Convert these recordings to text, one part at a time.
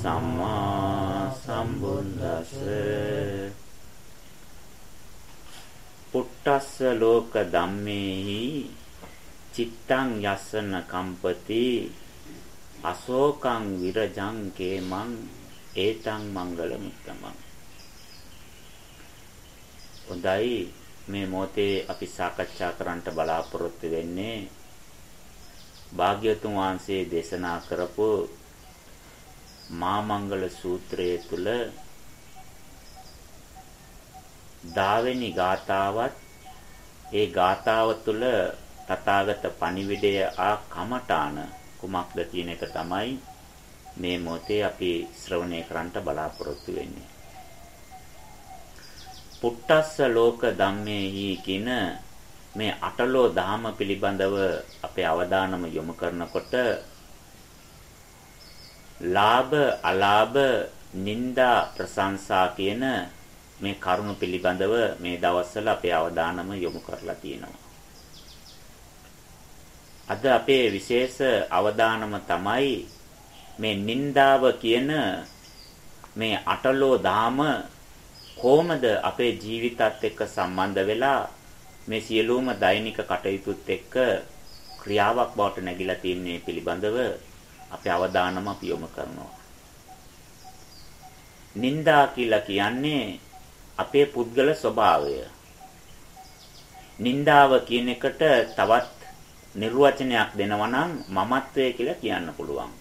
සම්මා සම්බුද්දස්ස. පුට්ටස්ස ලෝක ධම්මේහි චිත්තං යස්සන කම්පති. අශෝකං විරජං කේමං ඒතං මංගල මුත්තමං. හොඳයි මේ මොහොතේ අපි සාකච්ඡා කරන්නට බලාපොරොත්තු වෙන්නේ භාග්‍යතුන් වහන්සේ දේශනා කරපු මාමංගල සූත්‍රයේ තුල දාවෙනි ගාතාවත් ඒ ගාතාව තුල තථාගත පණිවිඩය ආ කමඨාන කුමක්ද කියන එක තමයි මේ මොහොතේ අපි ශ්‍රවණය කරන්නට බලාපොරොත්තු වෙන්නේ. පුට්ටස්ස ලෝක ධම්මේහි කියන මේ අටලෝ දහම පිළිබඳව අපේ අවධානම යොමු කරනකොට ලාභ අලාභ නිന്ദා ප්‍රශංසා කියන මේ කරුණ පිළිබඳව මේ දවස්වල අපේ අවධානම යොමු කරලා තියෙනවා. අද අපේ විශේෂ අවධානම තමයි මේ නිന്ദාව කියන මේ අටලෝ දාම කොහොමද අපේ ජීවිතත් එක්ක සම්බන්ධ වෙලා මේ සියලුම දෛනික කටයුතුත් එක්ක ක්‍රියාවක් බවට නැගිලා තින්නේ පිළිබඳව අපි අවධානම අපි යොමු කරනවා. නින්දා කියලා කියන්නේ අපේ පුද්ගල ස්වභාවය. නින්දාව කියන එකට තවත් නිර්වචනයක් දෙනවා නම් මමත්වය කියලා කියන්න පුළුවන්.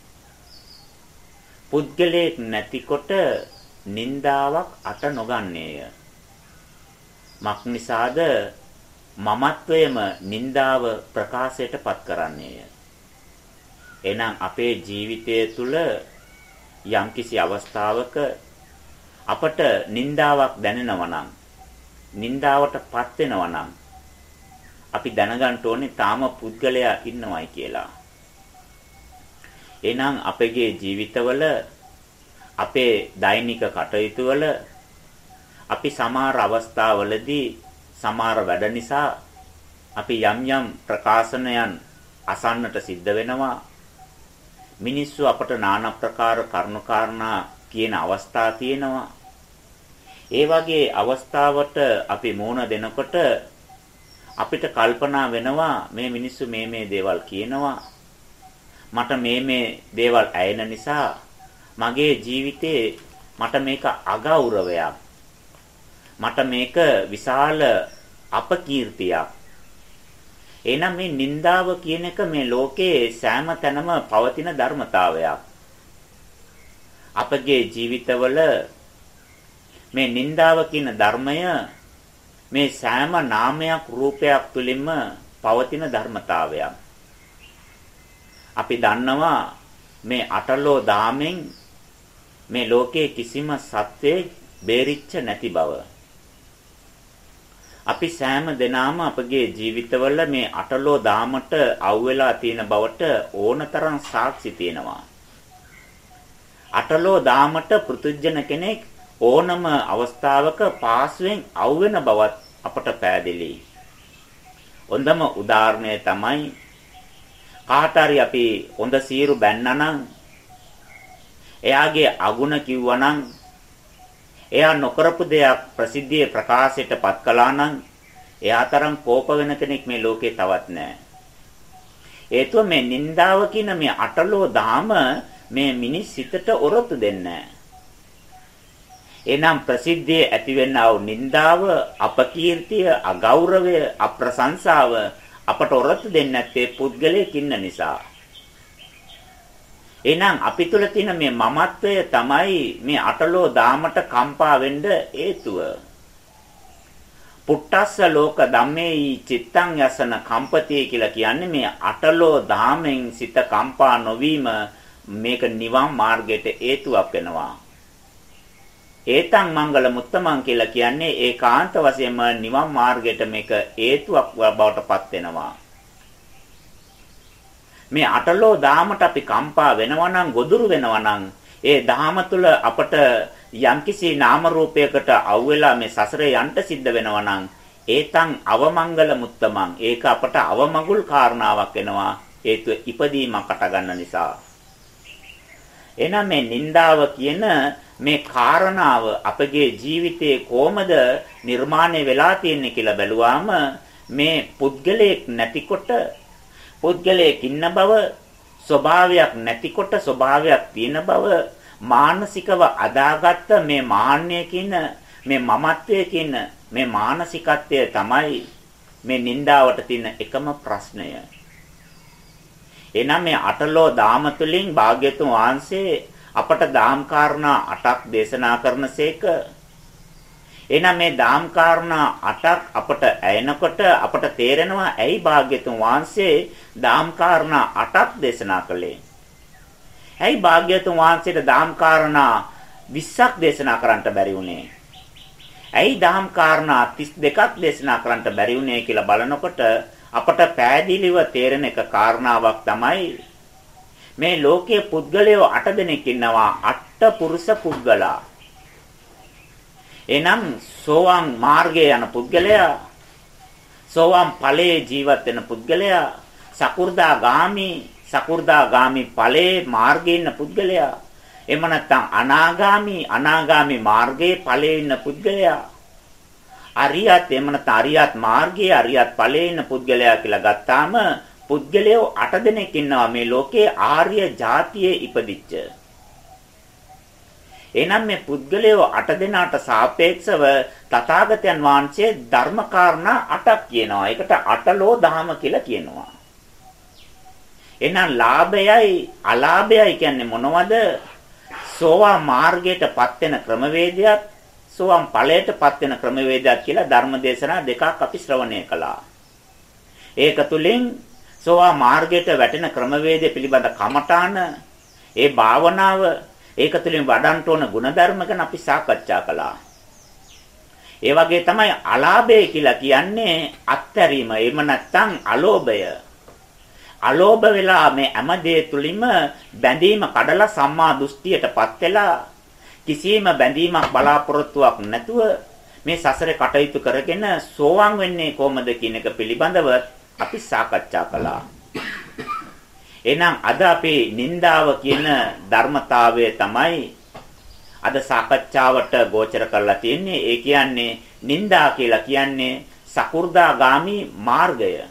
පුද්ගලයෙක් නැතිකොට නින්දාවක් අට නොගන්නේය. මක් නිසාද මමත්වයම නින්දාව ප්‍රකාශයට පත් කරන්නේය. එහෙනම් අපේ ජීවිතය තුළ යම්කිසි අවස්ථාවක අපට නින්දාවක් දැනෙනවා නම් නින්දාවටපත් වෙනවා නම් අපි දැනගන්න ඕනේ තාම පුද්ගලයා ඉන්නවයි කියලා. එහෙනම් අපගේ ජීවිතවල අපේ දෛනික කටයුතු වල අපි සමහර අවස්ථාවලදී සමහර වැඩ නිසා අපි යම් යම් ප්‍රකාශනයන් අසන්නට සිද්ධ වෙනවා. මිනිස්සු අපට নানা ප්‍රකාර කරුණාකාරණා කියන අවස්ථා තියෙනවා. ඒ වගේ අවස්ථාවට අපි මුණ දෙනකොට අපිට කල්පනා වෙනවා මේ මිනිස්සු මේ මේ දේවල් කියනවා. මට මේ මේ දේවල් ඇයෙන නිසා මගේ ජීවිතේ මට මේක අගෞරවයක්. මට මේක විශාල අපකීර්තියක්. එහෙනම් මේ නින්දාව කියන එක මේ ලෝකයේ සෑම තැනම පවතින ධර්මතාවයක්. අපගේ ජීවිතවල මේ නින්දාව කියන ධර්මය මේ සෑම නාමයක් රූපයක් තුලින්ම පවතින ධර්මතාවයක්. අපි දන්නවා මේ අටලෝ දාමෙන් මේ ලෝකයේ කිසිම සත්වයක් බේරිච්ච නැති බව. අපි සෑම දිනාම අපගේ ජීවිතවල මේ අටලෝ දාමට අවුවෙලා තියෙන බවට ඕනතරම් සාක්ෂි තියෙනවා. අටලෝ දාමට පෘතුජන කෙනෙක් ඕනම අවස්ථාවක පාස්වෙන් අවුවෙන බවත් අපට පෑදෙලි. හොඳම උදාහරණය තමයි කාට හරි අපි හොඳ සීරු බැන්නනම් එයාගේ අගුණ කිව්වනම් එයා නොකරපු දෙයක් ප්‍රසිද්ධියේ ප්‍රකාශයට පත් කළා නම් එයා තරම් කෝප වෙන කෙනෙක් මේ ලෝකේ තවත් නැහැ. ඒතුව මේ නින්දාව කියන මේ අටලෝ දාම මේ මිනිස් සිතට ඔරොත්තු දෙන්නේ එනම් ප්‍රසිද්ධියේ ඇතිවෙනා වූ නින්දාව, අපකීර්තිය, අගෞරවය, අප්‍රශංසාව අපට ඔරොත්තු දෙන්නේ නැත්තේ පුද්ගලයෙක් ඉන්න නිසා. එහෙනම් අපි තුල තියෙන මේ මමත්වය තමයි මේ අටලෝ දාමට කම්පා වෙන්න හේතුව. පුට්ටස්ස ලෝක ධම්මේයි චිත්තං යසන කම්පතිය කියලා කියන්නේ මේ අටලෝ දාමෙන් සිත කම්පා නොවීම මේක නිවන් මාර්ගයට හේතුවක් වෙනවා. ඒතං මංගල මුත්තමන් කියලා කියන්නේ ඒකාන්ත වශයෙන්ම නිවන් මාර්ගයට මේක හේතුවක් බවට පත් වෙනවා. මේ අටලෝ දාමට අපි කම්පා වෙනවා නම් ගොදුරු වෙනවා නම් ඒ දහම තුල අපට යම්කිසි නාම රූපයකට අවුලා මේ සසරේ යන්න සිද්ධ වෙනවා නම් ඒතං අවමංගල මුත්තමං. ඒක අපට අවමගුල් කාරණාවක් වෙනවා. හේතුව ඉපදීමකට ගන්න නිසා. එහෙනම් මේ නින්දාව කියන මේ කාරණාව අපගේ ජීවිතයේ කොහමද නිර්මාණය වෙලා තියෙන්නේ කියලා බැලුවාම මේ පුද්ගලයෙක් නැතිකොට පුද්ගලයෙක් ඉන්න බව ස්වභාවයක් නැතිකොට ස්වභාවයක් තියෙන බව මානසිකව අදාගත්ත මේ මාන්නයකින් මේ මමත්වයකින් මේ මානසිකත්වය තමයි මේ නින්දාවට තියෙන එකම ප්‍රශ්නය. එනම් මේ අටලෝ දාම තුලින් භාග්‍යතුන් වහන්සේ අපට දාම් කාරණා 8ක් දේශනා කරනසේක එහෙනම් මේ දාම් කාරණා 8ක් අපට ඇයෙනකොට අපට තේරෙනවා ඇයි භාග්‍යතුන් වහන්සේ දාම් කාරණා 8ක් දේශනා කළේ. ඇයි භාග්‍යතුන් වහන්සේට දාම් කාරණා 20ක් දේශනා කරන්නට බැරි වුණේ? ඇයි දාම් කාරණා 32ක් දේශනා කරන්නට බැරි වුණේ කියලා බලනකොට අපට පෑදීලිව තේරෙන එක කාරණාවක් තමයි මේ ලෝකයේ පුද්ගලයෝ 8 දෙනෙක් ඉන්නවා අට පුරුෂ පුද්ගලා. එනම් සෝවාන් මාර්ගයේ යන පුද්ගලයා සෝවාන් ඵලයේ ජීවත් වෙන පුද්ගලයා සකු르දාගාමි සකු르දාගාමි ඵලයේ මාර්ගයේ ඉන්න පුද්ගලයා එහෙම නැත්නම් අනාගාමි අනාගාමි මාර්ගයේ ඵලයේ ඉන්න පුද්ගලයා අරියත් එහෙම නැත්නම් අරියත් මාර්ගයේ අරියත් ඵලයේ ඉන්න පුද්ගලයා කියලා ගත්තාම පුද්ගලයෝ 8 දෙනෙක් ඉන්නවා මේ ලෝකේ ආර්ය જાතියේ ඉපදිච්ච. එනම් මේ පුද්ගලයෝ 8 දෙනාට සාපේක්ෂව තථාගතයන් වහන්සේ ධර්මකාරණා 8ක් කියනවා. ඒකට අටලෝ දහම කියලා කියනවා. එහෙනම් ලාභයයි අලාභයයි කියන්නේ මොනවද? සෝවා මාර්ගයටපත් වෙන ක්‍රමවේදයක් සෝවාන් ඵලයටපත් වෙන ක්‍රමවේදයක් කියලා ධර්මදේශනා දෙකක් අපි ශ්‍රවණය කළා. ඒක තුලින් සෝවා මාර්ගයට වැටෙන ක්‍රමවේදය පිළිබඳ කමඨාන ඒ භාවනාව ඒක තුළින් වඩන්ට ඕන ಗುಣධර්ම ගැන අපි සාකච්ඡා කළා. ඒ වගේ තමයි අලාභය කියලා කියන්නේ අත්හැරීම. එහෙම නැත්නම් අලෝභය. අලෝභ වෙලා මේ හැම දේ තුලින්ම බැඳීම කඩලා සම්මා දෘෂ්ටියටපත් වෙලා කිසියම් බැඳීමක් බලාපොරොත්තුවක් නැතුව මේ සසරේ කටයුතු කරගෙන සෝවාන් වෙන්නේ කොහොමද කියන එක පිළිබඳව අපි සාකච්ඡා කළා. එහෙනම් අද අපේ නින්දාව කියන ධර්මතාවය තමයි අද සාකච්ඡාවට ගෝචර කරලා තියෙන්නේ. ඒ කියන්නේ නින්දා කියලා කියන්නේ සකු르දාගාමි මාර්ගය.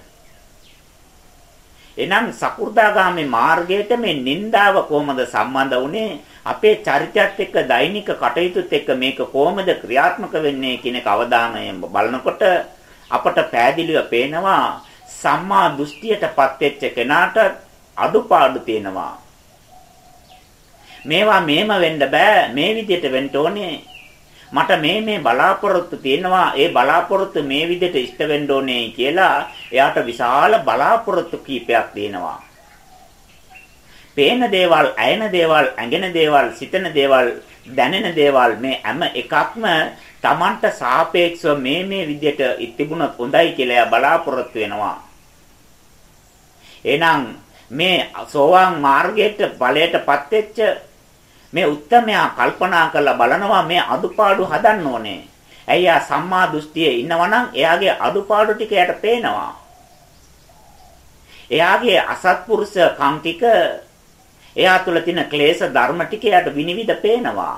එනම් සකු르දාගාමි මාර්ගයට මේ නින්දාව කොහොමද සම්බන්ධ වුනේ? අපේ චරිතයත් එක්ක දෛනික කටයුතුත් එක්ක මේක කොහොමද ක්‍රියාත්මක වෙන්නේ කියන එක අවධානයෙන් බලනකොට අපට පෑදිලිව පේනවා සම්මා දෘෂ්ටියටපත් වෙච්ච කෙනාට අඩුපාඩු තියෙනවා. මේවා මේම වෙන්න බෑ මේ විදිහට වෙන්න ඕනේ. මට මේ මේ බලාපොරොත්තු තියෙනවා ඒ බලාපොරොත්තු මේ විදිහට ඉෂ්ට වෙන්න ඕනේ කියලා එයාට විශාල බලාපොරොත්තු කීපයක් තියෙනවා. පේන දේවල්, ඇයෙන දේවල්, ඇඟෙන දේවල්, සිතන දේවල්, දැනෙන දේවල් මේ හැම එකක්ම Tamanට සාපේක්ෂව මේ මේ විදිහට තිබුණොත් හොඳයි කියලා බලාපොරොත්තු වෙනවා. එහෙනම් මේ සෝවාන් මාර්ගයට ඵලයටපත් වෙච්ච මේ උත්තමයා කල්පනා කරලා බලනවා මේ අදුපාඩු හදන්න ඕනේ. ඇයි සම්මා දෘෂ්ටියේ ඉන්නවනම් එයාගේ අදුපාඩු ටික එයාට පේනවා. එයාගේ අසත්පුරුෂ කම් ටික එයා තුළ තියෙන ක්ලේශ ධර්ම ටික එයාට විනිවිද පේනවා.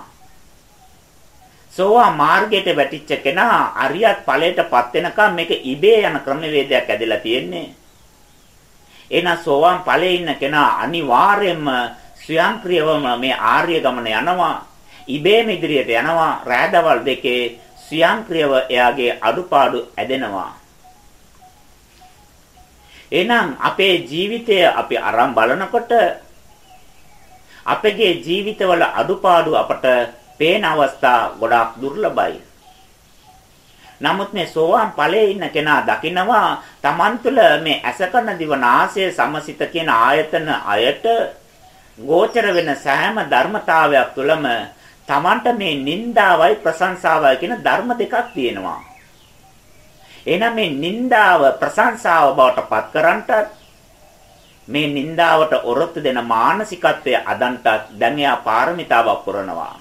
සෝවා මාර්ගයට වැටිච්ච කෙනා අරියත් ඵලයටපත් වෙනකම් මේක ඉබේ යන ක්‍රමවේදයක් ඇදලා තියෙන්නේ. එහෙනම් සෝවාන් ඵලයේ ඉන්න කෙනා අනිවාර්යයෙන්ම ස්වයංක්‍රීයවම මේ ආර්ය ගමන යනවා. ඉබේම ඉදිරියට යනවා. රෑදවල් දෙකේ ස්වයංක්‍රීයව එයාගේ අඩුපාඩු ඇදෙනවා. එහෙනම් අපේ ජීවිතය අපි අරන් බලනකොට අපගේ ජීවිතවල අඩුපාඩු අපට පේන අවස්ථා ගොඩාක් දුර්ලභයි. නමුත් මේ සෝවාන් ඵලයේ ඉන්න කෙනා දකිනවා Taman තුල මේ ඇසකන දිවනාසය සමසිත කියන ආයතන අයට ගෝචර වෙන සෑම ධර්මතාවයක් තුළම Tamanට මේ නින්දාවයි ප්‍රශංසාවයි කියන ධර්ම දෙකක් තියෙනවා. එහෙනම් මේ නින්දාව ප්‍රශංසාව බවට පත් කරන්නට මේ නින්දාවට ඔරොත්තු දෙන මානසිකත්වය අදන්ටත් දැන් එයා පාරමිතාවක් පුරනවා.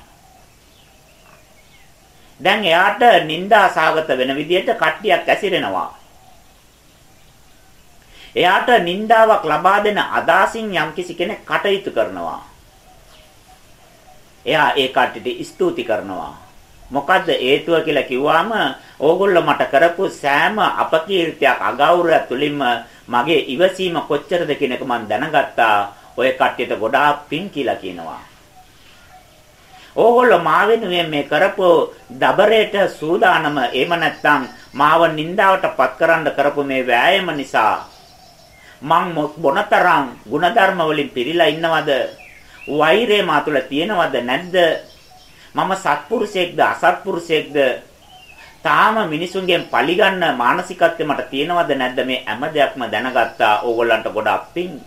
දැන් එයාට නිന്ദාසහගත වෙන විදිහට කට්ටියක් ඇසිරෙනවා. එයාට නිന്ദාවක් ලබා දෙන අදාසින් යම්කිසි කෙනෙක් කටයුතු කරනවා. එයා ඒ කට්ටියට ස්තුති කරනවා. මොකද්ද හේතුව කියලා කිව්වම ඕගොල්ලෝ මට කරපු සෑම අපකීර්තියක් අගෞරවයක් තුලින්ම මගේ ඉවසීම කොච්චරද කියන එක මම දැනගත්තා. ඔය කට්ටියට ගොඩාක් පිං කියලා කියනවා. ඕගොල්ලෝ මා වෙනුවෙන් මේ කරපු දබරේට සූදානම එහෙම නැත්නම් මාව නින්දාවට පත් කරන්න කරපු මේ වෑයම නිසා මං මොනතරම් ಗುಣධර්ම වලින් පිරීලා ඉන්නවද? වෛරය මා තුළ තියෙනවද නැද්ද? මම සත්පුරුෂයෙක්ද අසත්පුරුෂයෙක්ද? තාම මිනිසුන්ගෙන් පරිගන්න මානසිකත්වය මට තියෙනවද නැද්ද? මේ හැම දෙයක්ම දැනගත්තා ඕගොල්ලන්ට ගොඩක් පිං.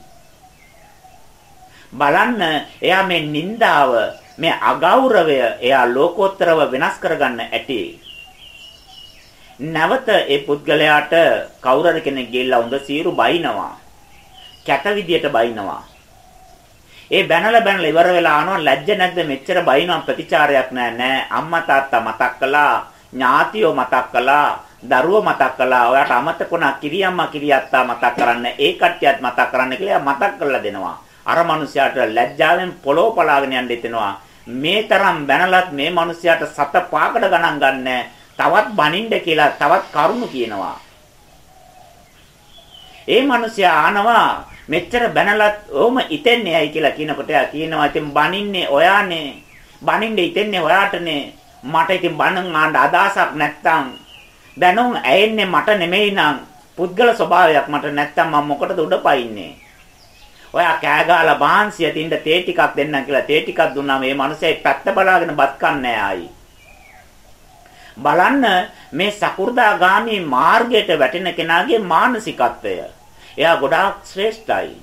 බලන්න එයා මේ නින්දාව මේ අගෞරවය එයා ලෝකෝත්තරව වෙනස් කරගන්න ඇති. නැවත ඒ පුද්ගලයාට කවුරුර කෙනෙක් ගිහිල්ලා හොඳ සීරු බයිනවා. කැත විදියට බයිනවා. ඒ බැනලා බැනලා ඉවර වෙලා ආනවා ලැජ්ජ නැද්ද මෙච්චර බයිනවා ප්‍රතිචාරයක් නෑ නෑ අම්මා තාත්තා මතක් කළා ඥාතියෝ මතක් කළා දරුවෝ මතක් කළා ඔයාට අමතක වුණා කිරියම්මා කිරියත්තා මතක් කරන්න ඒ කට්ටියත් මතක් කරන්න කියලා මතක් කරලා දෙනවා අර මිනිසයාට ලැජ්ජාවෙන් පොළොව පලාගෙන යන්න හිතෙනවා. මේ තරම් බැනලත් මේ මිනිසයාට සත පාකඩ ගණන් ගන්න තවත් බනින්න කියලා තවත් කරුණු කියනවා. ඒ මිනිසයා ආනවා මෙච්චර බැනලත් ඕම ඉතින්නේ ඇයි කියලා කියනකොට එයා කියනවා ඉතින් බනින්නේ ඔයානේ. බනින්න ඉතින්නේ ඔයාටනේ. මට ඉතින් බනන් ආන්න අදහසක් නැත්තම් දැනුම් ඇයෙන්නේ මට නෙමෙයි නං පුද්ගල ස්වභාවයක් මට නැත්තම් මම මොකටද උඩ පයින්නේ ඔයා කෑ ගහලා බාන්සිය තින්න තේ ටිකක් දෙන්නම් කියලා තේ ටිකක් දුන්නාම මේ මිනිහයි පැත්ත බලාගෙන බත් කන්නේ ආයි. බලන්න මේ සකු르දාගාමී මාර්ගයට වැටෙන කෙනාගේ මානසිකත්වය. එයා ගොඩාක් ශ්‍රේෂ්ඨයි.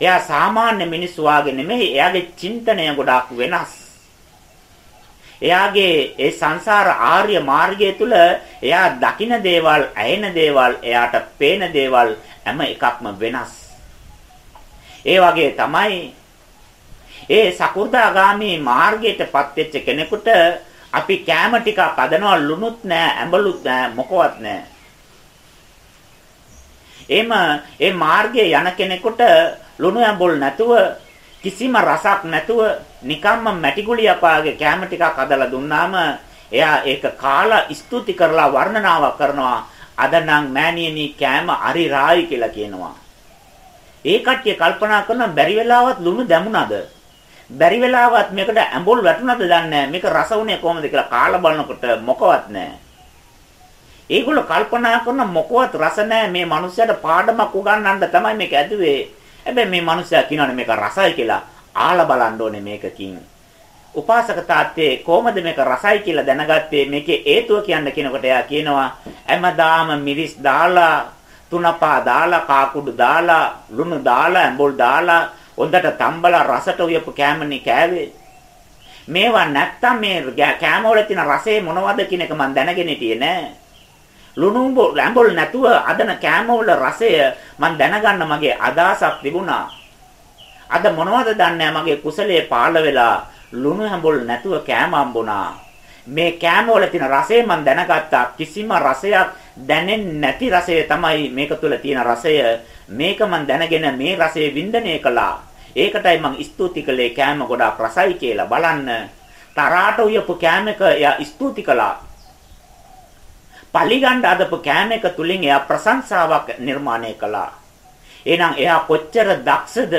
එයා සාමාන්‍ය මිනිස්සු වාගේ නෙමෙයි එයාගේ චින්තනය ගොඩාක් වෙනස්. එයාගේ ඒ සංසාර ආර්ය මාර්ගය තුල එයා දකින දේවල්, ඇයෙන දේවල්, එයාට පේන දේවල් හැම එකක්ම වෙනස්. ඒ වගේ තමයි. ඒ සකු르දාගාමි මාර්ගයටපත් වෙච්ච කෙනෙකුට අපි කැම ටිකක් අදනවා ලුණුත් නෑ ඇඹලුත් නෑ මොකවත් නෑ. එම ඒ මාර්ගයේ යන කෙනෙකුට ලුණු ඇඹුල් නැතුව කිසිම රසක් නැතුව නිකම්ම මැටි ගුලියක් වාගේ කැම ටිකක් අදලා දුන්නාම එයා ඒක කාලා ස්තුති කරලා වර්ණනාවක් කරනවා. අද නම් මෑණියනි කැම අරි රායි කියලා කියනවා. ඒ කට්ටිය කල්පනා කරන බැරි වෙලාවත් ලුණු දැමුණද? බැරි වෙලාවත් මේකට ඇඹුල් වැටුණද දන්නේ මේක රස උනේ කොහොමද කියලා කාලා බලනකොට මොකවත් නැහැ. ඒගොල්ලෝ කල්පනා කරන මොකවත් රස නැහැ මේ මිනිස්සයාට පාඩමක් උගන්වන්න තමයි මේක ඇදුවේ. හැබැයි මේ මිනිස්සයා කියනවානේ මේක රසයි කියලා. ආලා බලන්න ඕනේ මේකකින්. උපාසක තාත්තේ කොහොමද මේක රසයි කියලා දැනගත්තේ මේකේ හේතුව කියන්න කියනකොට එයා කියනවා හැමදාම මිරිස් දාලා තුනපා දාලා කාකුඩු දාලා ලුණු දාලා ඇඹුල් දාලා හොඳට තම්බලා රසට උයපු කෑමනේ කෑවේ. මේවා නැත්තම් මේ කෑම වල තියෙන රසය මොනවද කියන එක මම දැනගෙන හිටියේ නෑ. ලුණු ඇඹුල් නැතුව අදන කෑම වල රසය මම දැනගන්න මගේ අදහසක් තිබුණා. අද මොනවද දන්නේ මගේ කුසලයේ පාළ වෙලා ලුණු ඇඹුල් නැතුව කෑම හම්බුණා. මේ කෑම වල තියෙන රසය මම දැනගත්තා. කිසිම රසයක් දැනෙන්නේ නැති රසය තමයි මේක තුල තියෙන රසය. මේක මම දැනගෙන මේ රසය වින්දනය කළා. ඒකටයි මම ස්තුති කළේ කෑම ගොඩාක් රසයි කියලා. බලන්න. තරාට උයපු කෑමක එයා ස්තුති කළා. පලිගණ්ඩ අදපු කෑමක තුලින් එයා ප්‍රශංසාවක් නිර්මාණය කළා. එහෙනම් එයා කොච්චර දක්ෂද?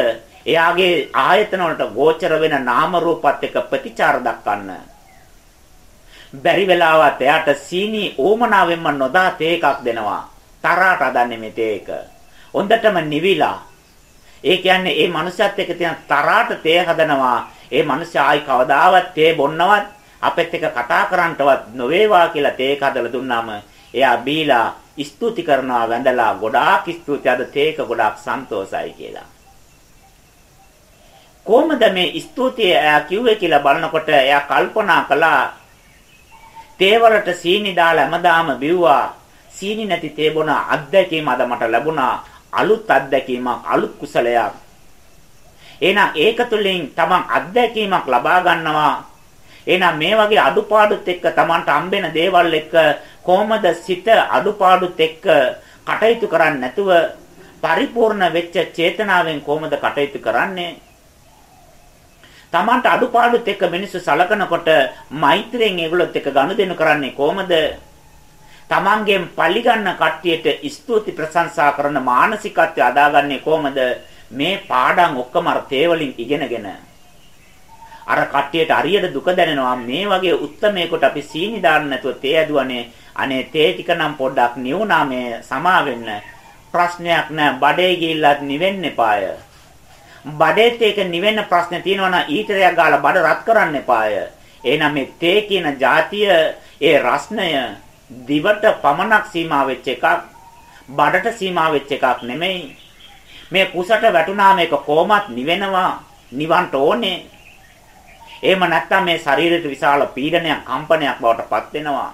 එයාගේ ආයතන වලට ගෝචර වෙන නාම රූපات එක්ක ප්‍රතිචාර දක්වන්න. බැරි වෙලාවත් එයාට සීනි ඕමනාවෙන්ම නොදා තේ එකක් දෙනවා. තරහට හදන්නේ මේ තේ එක. හොඳටම නිවිලා. ඒ කියන්නේ ඒ මනුස්සයත් එක්ක තියෙන තරහට තේ හදනවා. ඒ මනුස්සයා ආයි කවදාවත් තේ බොන්නවත් අපෙත් එක්ක කතා කරන්නටවත් නොවේවා කියලා තේ එක හදලා දුන්නාම එයා බීලා ස්තුති කරනවා වැඳලා ගොඩාක් ස්තුති අද තේක ගොඩාක් සන්තෝසයි කියලා. කොහොමද මේ ස්තුතිය එයා කිව්වේ කියලා බලනකොට එයා කල්පනා කළා තේවලට සීනි දාලා හැමදාම බිව්වා. සීනි නැති තේ බොන අත්දැකීම අද මට ලැබුණා. අලුත් අත්දැකීමක් අලුත් කුසලයක්. එහෙනම් ඒක තුළින් තමන් අත්දැකීමක් ලබා ගන්නවා. එහෙනම් මේ වගේ අඩුපාඩුත් එක්ක තමන්ට හම්බෙන දේවල් එක්ක කොහොමද සිත අඩුපාඩුත් එක්ක කටයුතු කරන්නේ නැතුව පරිපූර්ණ වෙච්ච චේතනාවෙන් කොහොමද කටයුතු කරන්නේ? තමන්ට අඩුපාඩුත් එක්ක මිනිස්සු සලකනකොට මෛත්‍රියෙන් ඒගොල්ලොත් එක්ක ගනුදෙනු කරන්නේ කොහොමද? තමන්ගෙන් පලි ගන්න කට්ටියට ස්තුති ප්‍රශංසා කරන මානසිකත්වය අදාගන්නේ කොහොමද? මේ පාඩම් ඔක්කොම අර තේවලින් ඉගෙනගෙන. අර කට්ටියට හරියට දුක දැනෙනවා. මේ වගේ උත්තරමයකට අපි සීනි දාන්න නැතුව තේ ඇදුවනේ. අනේ තේ ටික නම් පොඩ්ඩක් නිවුනා මේ සමා වෙන්න ප්‍රශ්නයක් නෑ. බඩේ ගිහිල්ලත් නිවෙන්න එපාය. බඩේත් ඒක නිවෙන්න ප්‍රශ්නේ තියෙනවා නම් ඊටරයක් ගාලා බඩ රත් කරන්න එපාය. එහෙනම් මේ තේ කියන જાතිය ඒ රස්නය දිවට පමණක් සීමා වෙච්ච එකක් බඩට සීමා වෙච්ච එකක් නෙමෙයි. මේ කුසට වැටුණාම ඒක කොහොමත් නිවෙනවා නිවන්ට ඕනේ. එහෙම නැත්නම් මේ ශරීරයට විශාල පීඩනයක් කම්පනයක් බවට පත් වෙනවා.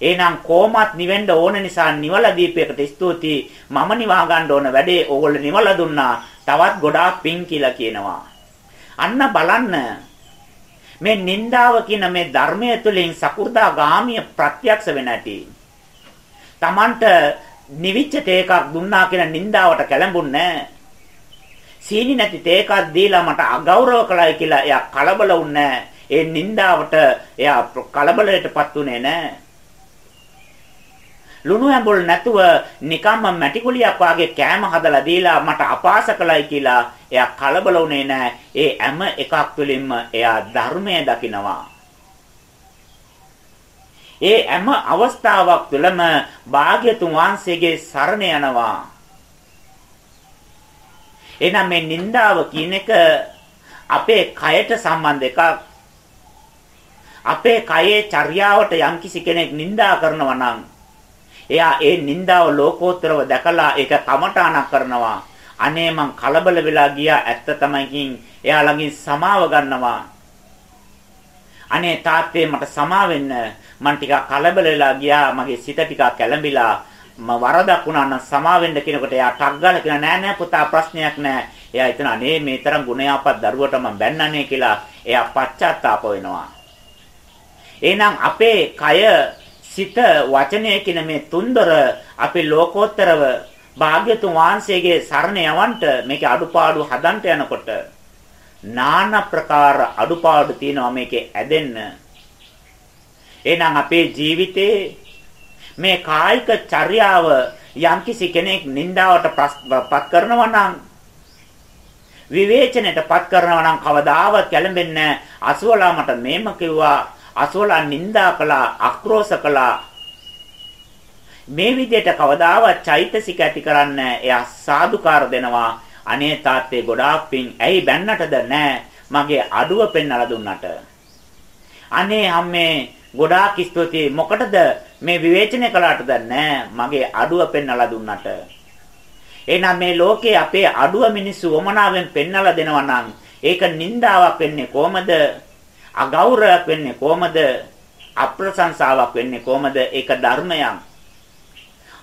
එහෙනම් කොහොමත් නිවෙන්න ඕන නිසා නිවලා දීපයකට ස්තුතියි. මම නිවා ගන්න ඕන වැඩේ ඕගොල්ලෝ නිවලා දුන්නා. තවත් ගොඩාක් පිං කියලා කියනවා. අන්න බලන්න මේ නින්දාව කියන මේ ධර්මය තුළින් සකු르දා ගාමිය ප්‍රත්‍යක්ෂ වෙන ඇති. Tamanට නිවිච්ච තේකක් දුන්නා කියන නින්දාවට කැළඹුන්නේ සීනි නැති තේකක් දීලා මට අගෞරව කළයි කියලා එයා කලබල වුණේ ඒ නින්දාවට එයා කලබලයටපත් උනේ නැහැ. ලුණු ඇඹුල් නැතුව නිකම්ම මැටි කුලියක් වාගේ කෑම හදලා දීලා මට අපාස කළයි කියලා එයා කලබල වුණේ නැහැ. ඒ හැම එකක් තුළින්ම එයා ධර්මය දකිනවා. ඒ හැම අවස්ථාවක් තුළම භාග්‍යතුන් වහන්සේගේ සරණ යනවා. එහෙනම් මේ නින්දාව කියන එක අපේ කයට සම්බන්ධ එකක්. අපේ කයේ චර්යාවට යම්කිසි කෙනෙක් නින්දා කරනවා නම් එයා ඒ නිന്ദාව ලෝකෝත්තරව දැකලා ඒක කමඨාණක් කරනවා. අනේ මං කලබල වෙලා ගියා ඇත්ත තමයිකින් එයා ළඟින් සමාව ගන්නවා. අනේ තාත්තේ මට සමා වෙන්න මං ටිකක් කලබල වෙලා ගියා මගේ සිත ටිකක් කැළඹිලා ම වරදක් වුණා නම් සමා වෙන්න කියනකොට එයා ටක් ගාලා කියන නෑ නෑ පුතා ප්‍රශ්නයක් නෑ. එයා හිතන අනේ මේ තරම් ගුණයාපත් දරුවට මම බැන්නනේ කියලා එයා පශ්චාත්තාප වෙනවා. එහෙනම් අපේ කය සිත වචනය කියන මේ තුන්දර අපි ලෝකෝත්තරව භාග්‍යතුන් වහන්සේගේ සරණ යවන්ට මේකේ අඩුපාඩු හදන්ට යනකොට নানা ප්‍රකාර අඩුපාඩු තියෙනවා මේකේ ඇදෙන්න. එහෙනම් අපේ ජීවිතේ මේ කායික චර්යාව යම්කිසි කෙනෙක් නින්දාවට පත් කරනවා නම් විවේචනයට පත් කරනවා නම් කවදාවත් කැළඹෙන්නේ අසුවලා මට මේම කිව්වා අසවලා නිඳා කළා ආක්‍රෝෂ කළා. මේ විදිහට කවදාවත් චෛතසික ඇති කරන්න එයා සාදුකාර දෙනවා. අනේ තාත්තේ ගොඩාක් පිං. ඇයි බැන්නටද? නෑ. මගේ අඩුව පෙන්වලා දුන්නට. අනේ අම්මේ ගොඩාක් ස්තුතියි. මොකටද? මේ විවේචනය කළාටද? නෑ. මගේ අඩුව පෙන්වලා දුන්නට. එහෙනම් මේ ලෝකේ අපේ අඩුව මිනිස්සු වමනාවෙන් පෙන්වලා දෙනවා නම් ඒක නින්දාවක් වෙන්නේ කොහමද? අගෞරවයක් වෙන්නේ කොහමද? අප්‍රශංසාවක් වෙන්නේ කොහමද? ඒක ධර්මයක්.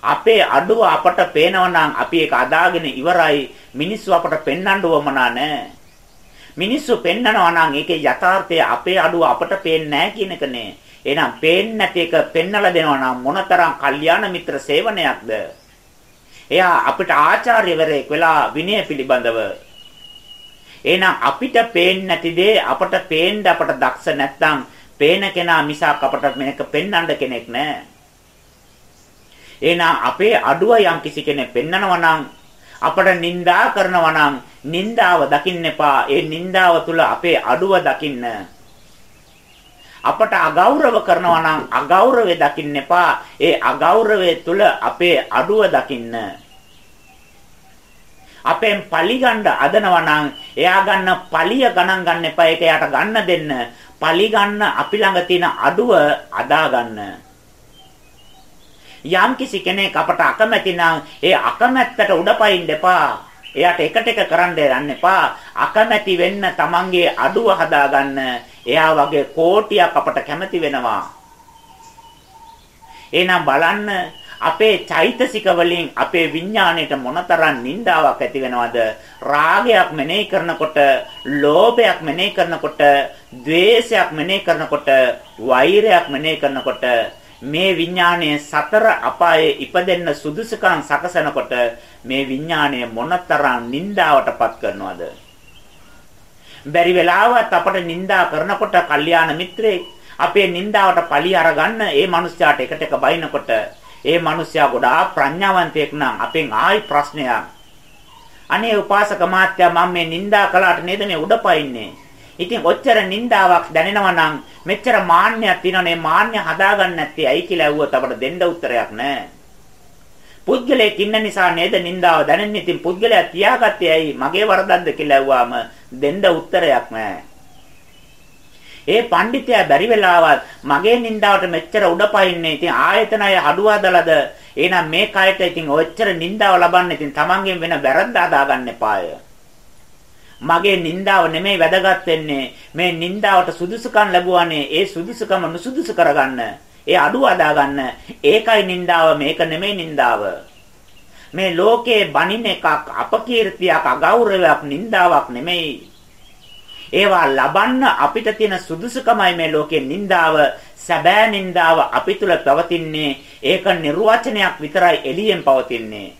අපේ අඩුව අපට පේනවා නම් අපි ඒක අදාගෙන ඉවරයි. මිනිස්සු අපට පෙන්වන්න උවමනා නැහැ. මිනිස්සු පෙන්නනවා නම් ඒකේ යථාර්ථය අපේ අඩුව අපට පේන්නේ නැහැ කියන එකනේ. එහෙනම් පේන්නේ නැති එක පෙන්නලා දෙනවා නම් මොනතරම් කල්යාණ මිත්‍ර සේවනයක්ද? එයා අපිට ආචාර්යවරයෙක් වෙලා විනය පිළිබඳව එහෙනම් අපිට පේන්නේ නැති දේ අපට පේන්න අපට දක්ෂ නැත්නම් පේන කෙනා මිසක් අපට මේක පෙන්වන්න කෙනෙක් නැහැ. එහෙනම් අපේ අඩුව යම් කිසි කෙනෙක් පෙන්නනවා නම් අපට නිඳා කරනවා නම් නිඳාව දකින්න එපා. ඒ නිඳාව තුල අපේ අඩුව දකින්න. අපට අගෞරව කරනවා නම් අගෞරවය දකින්න එපා. ඒ අගෞරවය තුල අපේ අඩුව දකින්න. අපෙන් පලි ගන්න අදනවා නම් එයා ගන්න පලිය ගණන් ගන්න එපා ඒක එයාට ගන්න දෙන්න. පලි ගන්න අපි ළඟ තියෙන අඩුව අදා ගන්න. යම් කිසි කෙනෙක් අපට අකමැති නම් ඒ අකමැත්තට උඩපයින් දෙපා. එයාට එකට එක කරන්න යන්න එපා. අකමැති වෙන්න Tamanගේ අඩුව හදාගන්න. එයා වගේ කෝටියක් අපට කැමති වෙනවා. එහෙනම් බලන්න අපේ චෛතසික වලින් අපේ විඥාණයට මොනතරම් නින්දාවක් ඇති වෙනවද? රාගයක් මෙනෙහි කරනකොට ලෝභයක් මෙනෙහි කරනකොට ద్వේෂයක් මෙනෙහි කරනකොට වෛරයක් මෙනෙහි කරනකොට මේ විඥාණය සතර අපායේ ඉපදෙන්න සුදුසුකම් සකසනකොට මේ විඥාණය මොනතරම් නින්දාවටපත් කරනවද? බැරි වෙලාවත් අපට නින්දා කරනකොට කල්යාණ මිත්‍රේ අපේ නින්දාවට පලි අරගන්න ඒ මනුස්සයාට එකට එක බයිනකොට ඒ මිනිස්සයා ගොඩාක් ප්‍රඥාවන්තයෙක් නම් අපෙන් ආයි ප්‍රශ්නයක්. අනේ උපාසක මාත්‍යා මම මේ නිඳා කළාට නේද මේ උඩපයින්නේ. ඉතින් ඔච්චර නිඳාවක් දැනෙනවා නම් මෙච්චර මාන්නයක් තියෙනනේ මාන්නය හදාගන්න නැත්තේ ඇයි කියලා ඇහුවත් අපට දෙන්න උත්තරයක් නැහැ. පුද්ගලයෙක් ඉන්න නිසා නේද නිඳාව දැනෙන්නේ. ඉතින් පුද්ගලයා තියාගත්තේ ඇයි මගේ වරදක්ද කියලා ඇහුවාම දෙන්න උත්තරයක් නැහැ. ඒ පඬිතයා බැරි වෙලාවත් මගේ නින්දාවට මෙච්චර උඩපයින්නේ. ඉතින් ආයතන අය අඩුවදලද? එහෙනම් මේ කයට ඉතින් ඔච්චර නින්දාව ලබන්න ඉතින් Tamanගෙන් වෙන වැරද්ද හදාගන්න එපාය. මගේ නින්දාව නෙමෙයි වැදගත් වෙන්නේ. මේ නින්දාවට සුදුසුකම් ලැබුවානේ. ඒ සුදුසුකම නුසුදුසු කරගන්න. ඒ අඩුව හදාගන්න. ඒකයි නින්දාව මේක නෙමෙයි නින්දාව. මේ ලෝකේ බණින එකක් අපකීර්තියක් අගෞරවයක් නින්දාවක් නෙමෙයි. ඒවා ලබන්න අපිට තියෙන සුදුසුකමයි මේ ලෝකේ නින්දාව සැබෑ නින්දාව අපි තුල පවතින්නේ. ඒක නිර්වචනයක් විතරයි එළියෙන් පවතින්නේ.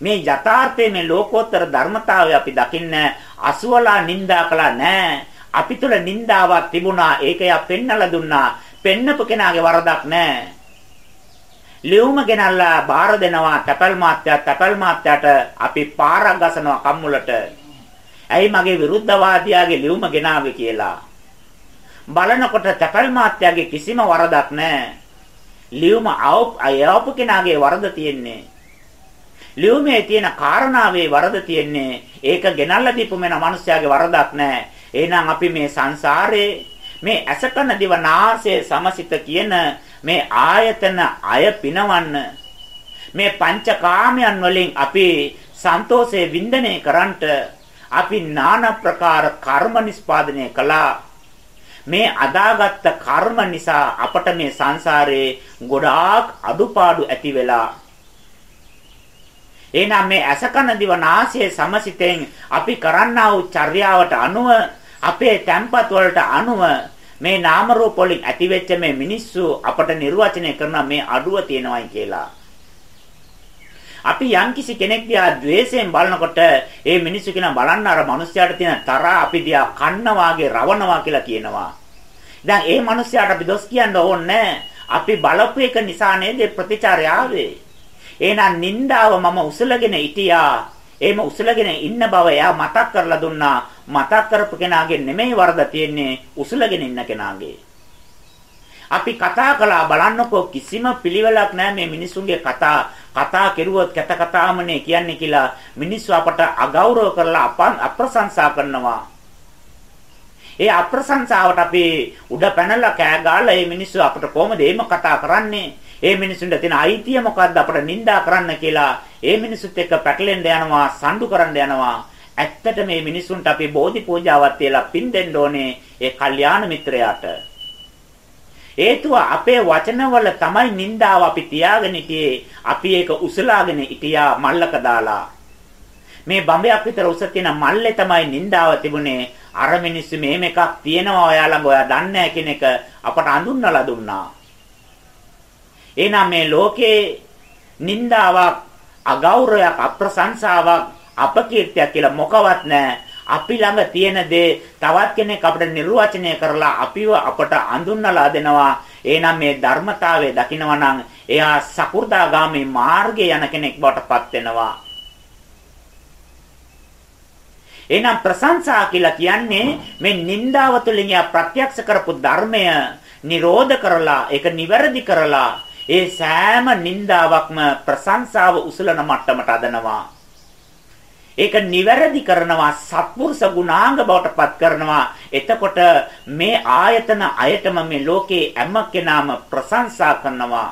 මේ යථාර්ථයේ මේ ලෝකෝත්තර ධර්මතාවය අපි දකින්න අසුවලා නින්දා කළා නෑ. අපි තුල නින්දාවක් තිබුණා ඒක යා පෙන්නලා දුන්නා. පෙන්නපු කෙනාගේ වරදක් නෑ. ලියුම ගෙනල්ලා බාර දෙනවා තැපල් මාත්‍යා තැපල් මාත්‍යාට අපි පාරක් ගසනවා කම්මුලට. ඇයි මගේ විරුද්ධවාදියාගේ ලියුම ගෙනාවේ කියලා. බලනකොට තැපල් මාත්‍යාගේ කිසිම වරදක් නැහැ. ලියුම අයවපු කෙනාගේ වරද තියෙන්නේ. ලියුමේ තියෙන කාරණාවේ වරද තියෙන්නේ. ඒක ගෙනල්ලා දීපු මෙන මිනිස්යාගේ වරදක් නැහැ. එහෙනම් අපි මේ සංසාරේ මේ ඇසකන දිව නාසය සමසිත කියන මේ ආයතන අය පිනවන්න මේ පංචකාමයන් වලින් අපි සන්තෝෂේ වින්දනය කරන්නට අපි নানা ප්‍රකාර කර්ම නිස්පාදනය කළා. මේ අදාගත්ත කර්ම නිසා අපට මේ සංසාරේ ගොඩාක් අඩුපාඩු ඇති වෙලා එහෙනම් මේ අසකන දිව නාසය සමසිතෙන් අපි කරන්නා වූ චර්යාවට අනුව අපේ තැම්පත් වලට අනුව මේ නාම රූප වලින් ඇතිවෙච්ච මේ මිනිස්සු අපට නිර්වචනය කරන මේ අඩුව තියෙනවායි කියලා අපි යම්කිසි කෙනෙක් දිහා द्वේෂයෙන් බලනකොට ඒ මිනිස්සු කියන බලන්න අර මිනිස්යාට තියෙන තරහා අපි දිහා කන්න වාගේ රවණවා කියලා කියනවා. දැන් ඒ මිනිස්යාට අපි දොස් කියන්න ඕනේ අපි බලපු එක නිසා නේද ප්‍රතිචාරය ආවේ. එහෙනම් නින්දාව මම උසලගෙන හිටියා. එහෙම උසලගෙන ඉන්න බව එයා මතක් කරලා දුන්නා. මතක් කරපු කෙනාගේ නෙමෙයි වරද තියෙන්නේ උසලගෙන ඉන්න කෙනාගේ. අපි කතා කළා බලන්නකෝ කිසිම පිළිවෙලක් නැහැ මේ මිනිසුන්ගේ කතා. කතා කෙරුවොත් කැත කතාමනේ කියන්නේ කියලා මිනිස්සු අපට අගෞරව කරලා අප්‍රශංසා කරනවා. ඒ අප්‍රශංසාවට අපි උඩ පැනලා කෑ ගාලා මේ මිනිස්සු අපට කොහොමද එහෙම කතා කරන්නේ? ඒ මිනිසුන්ට තියෙන අයිතිය මොකද්ද අපට නිඳා කරන්න කියලා ඒ මිනිසුත් එක්ක පැටලෙන්න යනවා, සම්ඩු කරන්න යනවා. ඇත්තට මේ මිනිසුන්ට අපි බෝධි පූජාවක් තියලා පින් දෙන්න ඕනේ ඒ කල්යාණ මිත්‍රයාට. හේතුව අපේ වචනවල තමයි නින්දාව අපි තියාගෙන හිටියේ. අපි ඒක උසලාගෙන හිටියා මල්ලක දාලා. මේ බඹයක් විතර උස තියෙන මල්ලේ තමයි නින්දාව තිබුණේ. අර මිනිස්සු මේම එකක් තියෙනවා ඔයා ළඟ ඔයා දන්නේ කියන එක අපට අඳුන්වලා දුන්නා. එහෙනම් මේ ලෝකේ නින්දාවක් අගෞරවයක් අප්‍රශංසාවක් අපකීර්තියක් කියලා මොකවත් නැහැ. අපි ළඟ තියෙන දේ තවත් කෙනෙක් අපිට නිර්වචනය කරලා අපිව අපට අඳුන්වලා දෙනවා. එහෙනම් මේ ධර්මතාවය දකිනවා නම් එයා සකු르දාගාමී මාර්ගයේ යන කෙනෙක් බවට පත් වෙනවා. එහෙනම් ප්‍රශංසා කියලා කියන්නේ මේ නින්දාව තුළින් යා ප්‍රත්‍යක්ෂ කරපු ධර්මය නිරෝධ කරලා ඒක නිවැරදි කරලා ඒ සෑම නින්දාවක්ම ප්‍රශංසාව උසලන මට්ටමට අදනවා. ඒක නිවැරදි කරනවා සත්පුරුෂ ගුණාංග බවට පත් කරනවා එතකොට මේ ආයතන අයතම මේ ලෝකේ හැම කෙනාම ප්‍රශංසා කරනවා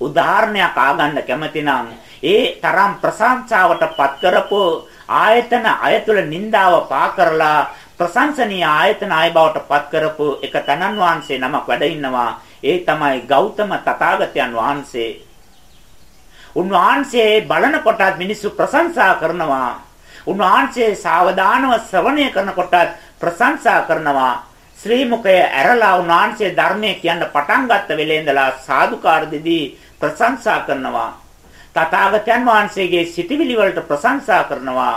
උදාහරණයක් ආගන්න කැමති නම් ඒ තරම් ප්‍රශංසාවට පත් කරපු ආයතන අයතුල නින්දාව පා කරලා ප්‍රශංසනීය ආයතන ආය බවට පත් කරපු එක තනන් වහන්සේ නමක් වැඩ ඉන්නවා. ඒ තමයි ගෞතම තථාගතයන් වහන්සේ. උන්වහන්සේ බලන කොටත් මිනිස්සු ප්‍රශංසා කරනවා. උන්වහන්සේ සාවධානව ශ්‍රවණය කරන කොටත් ප්‍රශංසා කරනවා. ශ්‍රී මුඛය ඇරලා උන්වහන්සේ ධර්මයේ කියන්න පටන් ගත්ත වෙලේ ඉඳලා සාදුකාර දෙදී ප්‍රශංසා කරනවා. තථාගතයන් වහන්සේගේ සිටිවිලි වලට ප්‍රශංසා කරනවා.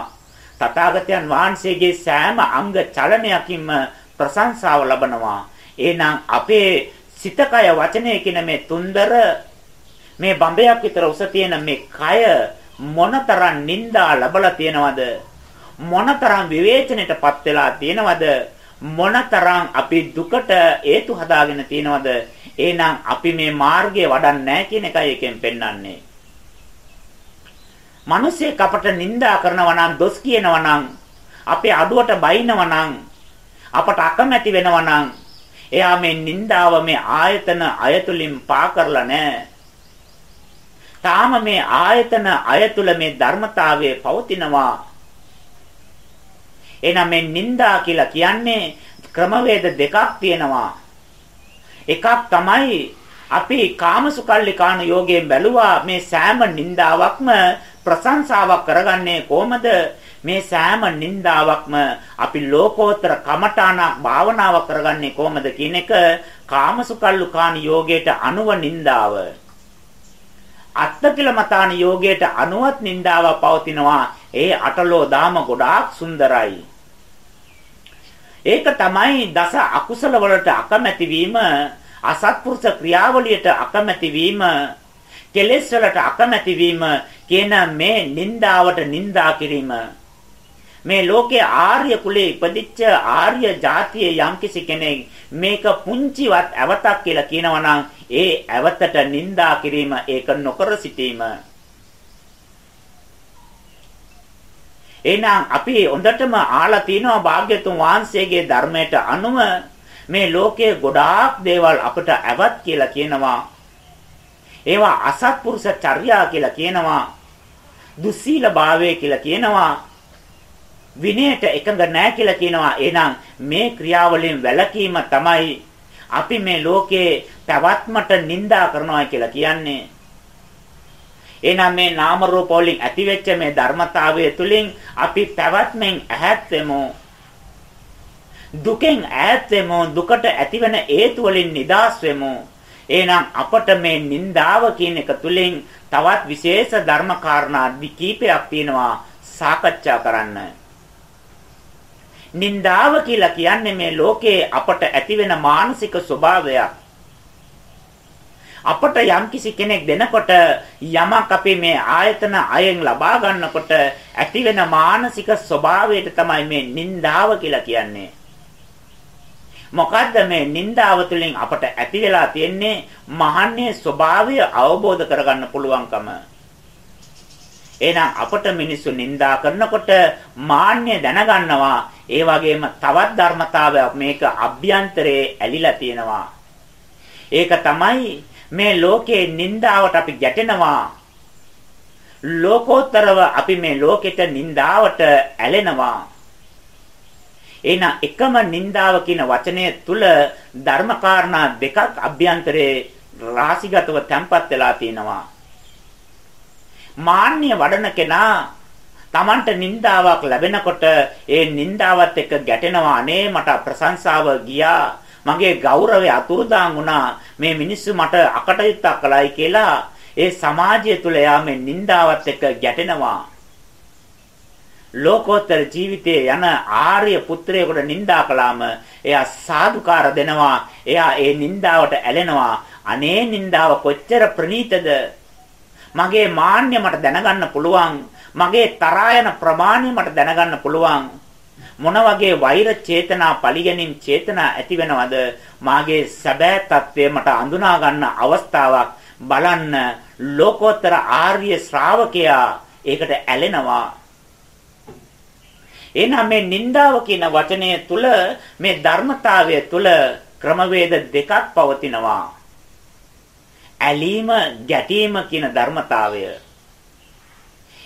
තථාගතයන් වහන්සේගේ සෑම අංග චලනයකින්ම ප්‍රශංසාව ලබනවා. එහෙනම් අපේ සිතකය වචනය කියන මේ තුන්දර මේ බඹයක් විතර උස තියෙන මේ කය මොනතරම් නිന്ദා ලැබලා තියෙනවද? මොනතරම් විවේචනයටපත් වෙලා තියෙනවද? මොනතරම් අපි දුකට හේතු හදාගෙන තියෙනවද? එහෙනම් අපි මේ මාර්ගය වඩන්නේ නැහැ කියන එකයි එකෙන් පෙන්වන්නේ. මිනිස්සේ කපට නිඳා කරනවා නම් දොස් කියනවා නම් අපේ අඩුවට බයිනවා නම් අපට අකමැති වෙනවා නම් එයා මේ නිඳාව මේ ආයතන අයතුලින් පා කරලා නැහැ. තාම මේ ආයතන අයතුල මේ ධර්මතාවයේ පවතිනවා. එහෙනම් මේ නිඳා කියලා කියන්නේ ක්‍රමවේද දෙකක් තියෙනවා. එකක් තමයි අපි කාමසුකල්ලි කාණ යෝගයෙන් බැලුවා මේ සෑම නින්දාවක්ම ප්‍රශංසාවක් කරගන්නේ කොහමද? මේ සෑම නින්දාවක්ම අපි ලෝකෝත්තර කමඨාණක් භාවනාවක් කරගන්නේ කොහමද කියන එක කාමසුකල්ලුකාන යෝගයට අනුව නින්දාව. අත්තකිලමතාන යෝගයට අනුවත් නින්දාව පවතිනවා. ඒ අටලෝ දාම ගොඩාක් සුන්දරයි. ඒක තමයි දස අකුසල වලට අකමැති වීම, අසත්පුරුෂ ක්‍රියාවලියට අකමැති වීම, කෙලෙස් වලට අකමැති වීම කියන මේ නින්දාවට නින්දා කිරීම මේ ලෝකයේ ආර්ය කුලේ ඉපදිච්ච ආර්ය જાතියේ යම්කිසි කෙනෙක් මේක පුංචිවත් ඇවතක් කියලා කියනවා නම් ඒ ඇවතට නින්දා කිරීම ඒක නොකර සිටීම එහෙනම් අපි හොඳටම ආලා තිනවා භාග්‍යතුන් වහන්සේගේ ධර්මයට අනුව මේ ලෝකයේ ගොඩාක් දේවල් අපට ඇවත් කියලා කියනවා ඒවා අසත්පුරුෂ චර්යා කියලා කියනවා. දුස්සීල භාවය කියලා කියනවා. විනයට එකඟ නැහැ කියලා කියනවා. එහෙනම් මේ ක්‍රියාවලින් වැළකීම තමයි අපි මේ ලෝකේ පැවැත්මට නිඳා කරනවා කියලා කියන්නේ. එහෙනම් මේ නාම රූප වලින් ඇතිවෙච්ච මේ ධර්මතාවය තුලින් අපි පැවැත්මෙන් ඈත් වෙමු. දුකෙන් ඈත් වෙමු. දුකට ඇතිවන හේතු වලින් නිදහස් වෙමු. එහෙනම් අපට මේ නින්දාව කියන එක තුලින් තවත් විශේෂ ධර්ම කාරණා කීපයක් තියෙනවා සාකච්ඡා කරන්න. නින්දාව කියලා කියන්නේ මේ ලෝකේ අපට ඇතිවෙන මානසික ස්වභාවයක්. අපට යම්කිසි කෙනෙක් දෙනකොට යමක් අපි මේ ආයතන අයෙන් ලබා ගන්නකොට ඇතිවෙන මානසික ස්වභාවයට තමයි මේ නින්දාව කියලා කියන්නේ. මොකද්ද මේ නිന്ദාව තුළින් අපට ඇති වෙලා තියෙන්නේ මහන්නේ ස්වභාවය අවබෝධ කරගන්න පුළුවන්කම. එහෙනම් අපට මිනිස්සු නිඳා කරනකොට මාන්නය දැනගන්නවා. ඒ වගේම තවත් ධර්මතාවයක් මේක අභ්‍යන්තරයේ ඇලිලා තියෙනවා. ඒක තමයි මේ ලෝකේ නිඳාවට අපි ගැටෙනවා. ලෝකෝත්තරව අපි මේ ලෝකෙට නිඳාවට ඇලෙනවා. එහෙනම් එකම නින්දාව කියන වචනය තුල ධර්මකාරණා දෙකක් අභ්‍යන්තරේ රාශිගතව තැම්පත් වෙලා තියෙනවා. මාන්‍ය වඩන කෙනා Tamanට නින්දාවක් ලැබෙනකොට ඒ නින්දාවත් එක්ක ගැටෙනවා අනේ මට ප්‍රශංසාව ගියා මගේ ගෞරවය අතුරුදාන් වුණා මේ මිනිස්සු මට අකටයුත්තක් කළයි කියලා ඒ සමාජය තුල යා මේ නින්දාවත් එක්ක ගැටෙනවා ලෝකෝත්තර ජීවිතයේ යන ආර්ය පුත්‍රයෙකුට නිඳා කළාම එයා සාදුකාර දෙනවා. එයා ඒ නිඳාවට ඇලෙනවා. අනේ නිඳාව කොච්චර ප්‍රණීතද? මගේ මාන්නය මට දැනගන්න පුළුවන්. මගේ තරහා යන ප්‍රමාණය මට දැනගන්න පුළුවන්. මොන වගේ වෛර චේතනා, පරිගැනීම් චේතනා ඇති වෙනවද? මාගේ සැබෑ తත්වය මට අඳුනා ගන්න අවස්ථාවක් බලන්න ලෝකෝත්තර ආර්ය ශ්‍රාවකයා ඒකට ඇලෙනවා එහෙනම් මේ නින්දාව කියන වචනය තුල මේ ධර්මතාවය තුල ක්‍රමවේද දෙකක් පවතිනවා. ඇලීම, ගැටීම කියන ධර්මතාවය.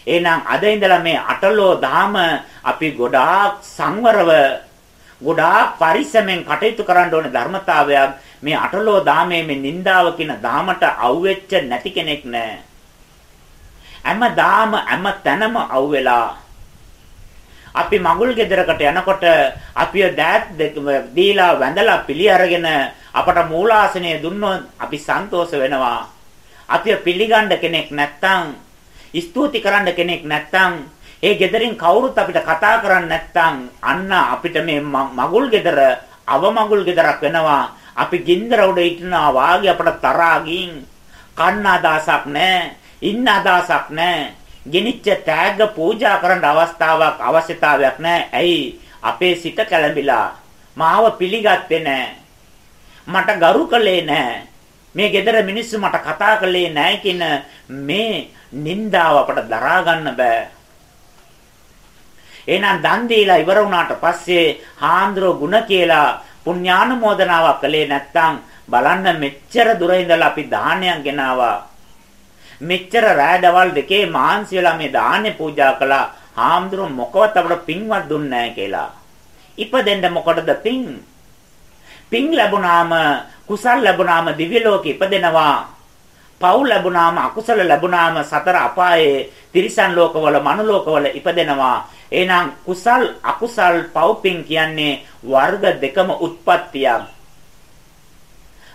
එහෙනම් අද ඉඳලා මේ අටලෝ දහම අපි ගොඩාක් සංවරව ගොඩාක් පරිස්සමෙන් කටයුතු කරන්න ඕනේ ධර්මතාවයක් මේ අටලෝ දාමේ මේ නින්දාව කියන දාමට අවුෙච්ච නැති කෙනෙක් නැහැ. හැම දාම හැම තැනම අවුවෙලා අපි මඟුල් ගෙදරකට යනකොට අපිව දෑත් දීලා වැඳලා පිළි අරගෙන අපට මූලාසනය දුන්නොත් අපි සන්තෝෂ වෙනවා. අපිව පිළිගන්න කෙනෙක් නැත්තම් ස්තුති කරන්න කෙනෙක් නැත්තම් ඒ ගෙදරින් කවුරුත් අපිට කතා කරන්නේ නැත්තම් අන්න අපිට මේ මගුල් ගෙදර අවමගුල් ගෙදරක් වෙනවා. අපි ගින්දර උඩ හිටනවා වාගේ අපට තරහා ගින් කන්න අදහසක් නැහැ. ඉන්න අදහසක් නැහැ. ගෙනිච්ච තෑග්ග පූජා කරන්න අවස්ථාවක් අවශ්‍යතාවයක් නැහැ. ඇයි? අපේ සිත කැළඹිලා මාව පිළිගත්තේ නැහැ. මට ගරු කළේ නැහැ. මේ ගෙදර මිනිස්සු මට කතා කළේ නැහැ කියන මේ නින්දාව අපට දරා ගන්න බෑ. එහෙනම් දන් දීලා ඉවර වුණාට පස්සේ හාන්දරෝ ಗುಣ කියලා පුණ්‍යානුමෝදනාවක් කළේ නැත්නම් බලන්න මෙච්චර දුර ඉඳලා අපි දානයක් ගෙනාවා. මෙච්චර රෑ දවල් දෙකේ මහන්සි වෙලා මේ දාන්නේ පූජා කළා. හාමුදුරුවෝ මොකවත් අපට පින්වත් දුන්නේ නැහැ කියලා. ඉපදෙන්න මොකටද පින්? පින් ලැබුණාම කුසල් ලැබුණාම දිව්‍ය ලෝකෙ ඉපදෙනවා. පව් ලැබුණාම අකුසල ලැබුණාම සතර අපායේ තිරිසන් ලෝකවල මනුලෝකවල ඉපදෙනවා. එහෙනම් කුසල් අකුසල් පව්පින් කියන්නේ වර්ග දෙකම උත්පත්තියක්.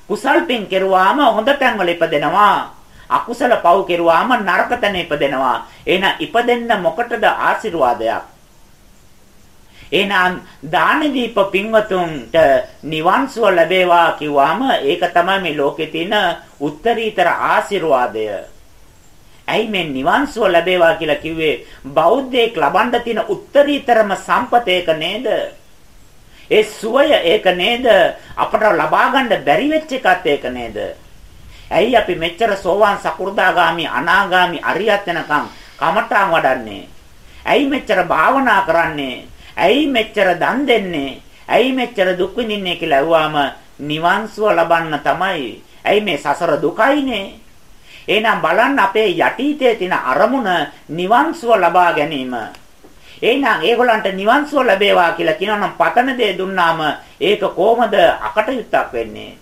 කුසල් පින් කෙරුවාම හොඳ තැන්වල ඉපදෙනවා. අකුසල පව් කෙරුවාම නරක තැන ඉපදෙනවා. එහෙනම් ඉපදෙන්න මොකටද ආශිර්වාදයක්? එහෙනම් දාන දීප පින්වතුන්ට නිවන් සුව ලැබේවා කිව්වම ඒක තමයි මේ ලෝකේ තියෙන උත්තරීතර ආශිර්වාදය. ඇයි මේ නිවන් සුව ලැබේවා කියලා කිව්වේ බෞද්ධයෙක් ලබන්න තියෙන උත්තරීතරම සම්පත ඒක නේද? ඒ සුවය ඒක නේද? අපට ලබා ගන්න බැරි වෙච්ච එකත් ඒක නේද? ඇයි අපි මෙච්චර සෝවාන් සකු르දාගාමි අනාගාමි අරියත් වෙනකම් කමඨාන් වඩන්නේ? ඇයි මෙච්චර භාවනා කරන්නේ? ඇයි මෙච්චර දන් දෙන්නේ? ඇයි මෙච්චර දුක් විඳින්නේ කියලා අහුවාම නිවන් සුව ලබන්න තමයි. ඇයි මේ සසර දුකයිනේ? එහෙනම් බලන්න අපේ යටිතේ තියෙන අරමුණ නිවන් සුව ලබා ගැනීම. එහෙනම් ඒගොල්ලන්ට නිවන් සුව ලැබේවා කියලා කියනනම් පතන දේ දුන්නාම ඒක කොහොමද අකටයුත්තක් වෙන්නේ?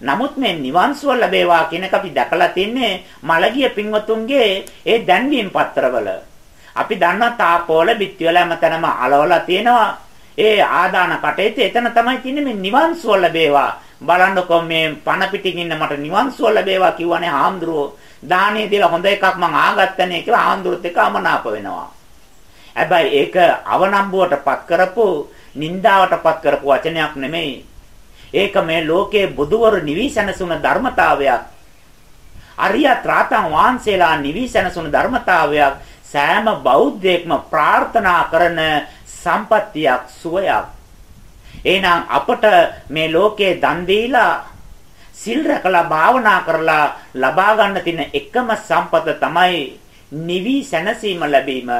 නමුත් මේ නිවන් සුව ලැබේවා කියන එක අපි දැකලා තින්නේ මලගිය පින්වතුන්ගේ ඒ දැන්වීම් පත්‍රවල. අපි දන්නවා තාපෝල බිත්තිවල හැමතැනම අලවලා තියෙනවා. ඒ ආදාන කටේට එතන තමයි තියෙන්නේ මේ නිවන් සුව ලැබේවා. බලන්නකො මේ පණ පිටින් ඉන්න මට නිවන් සුව ලැබේවා කිව්වනේ හාමුදුරුවෝ. දානේ දීලා හොඳ එකක් මං ආගත්තනේ කියලා හාමුදුරුවොත් එක අමනාප වෙනවා. හැබැයි ඒක අවනම්බුවටපත් කරපු නින්දාවටපත් කරපු වචනයක් නෙමෙයි. ඒක මේ ලෝකයේ බුදුවරු නිවිසනසුන ධර්මතාවයක්. අරියත් රාතන් වහන්සේලා නිවිසනසුන ධර්මතාවයක් සෑම බෞද්ධයෙක්ම ප්‍රාර්ථනා කරන සම්පත්තියක් සුවයක්. එහෙනම් අපට මේ ලෝකේ දන් දීලා සිල් රැකලා භාවනා කරලා ලබා ගන්න තියෙන එකම සම්පත තමයි නිවි සැනසීම ලැබීම.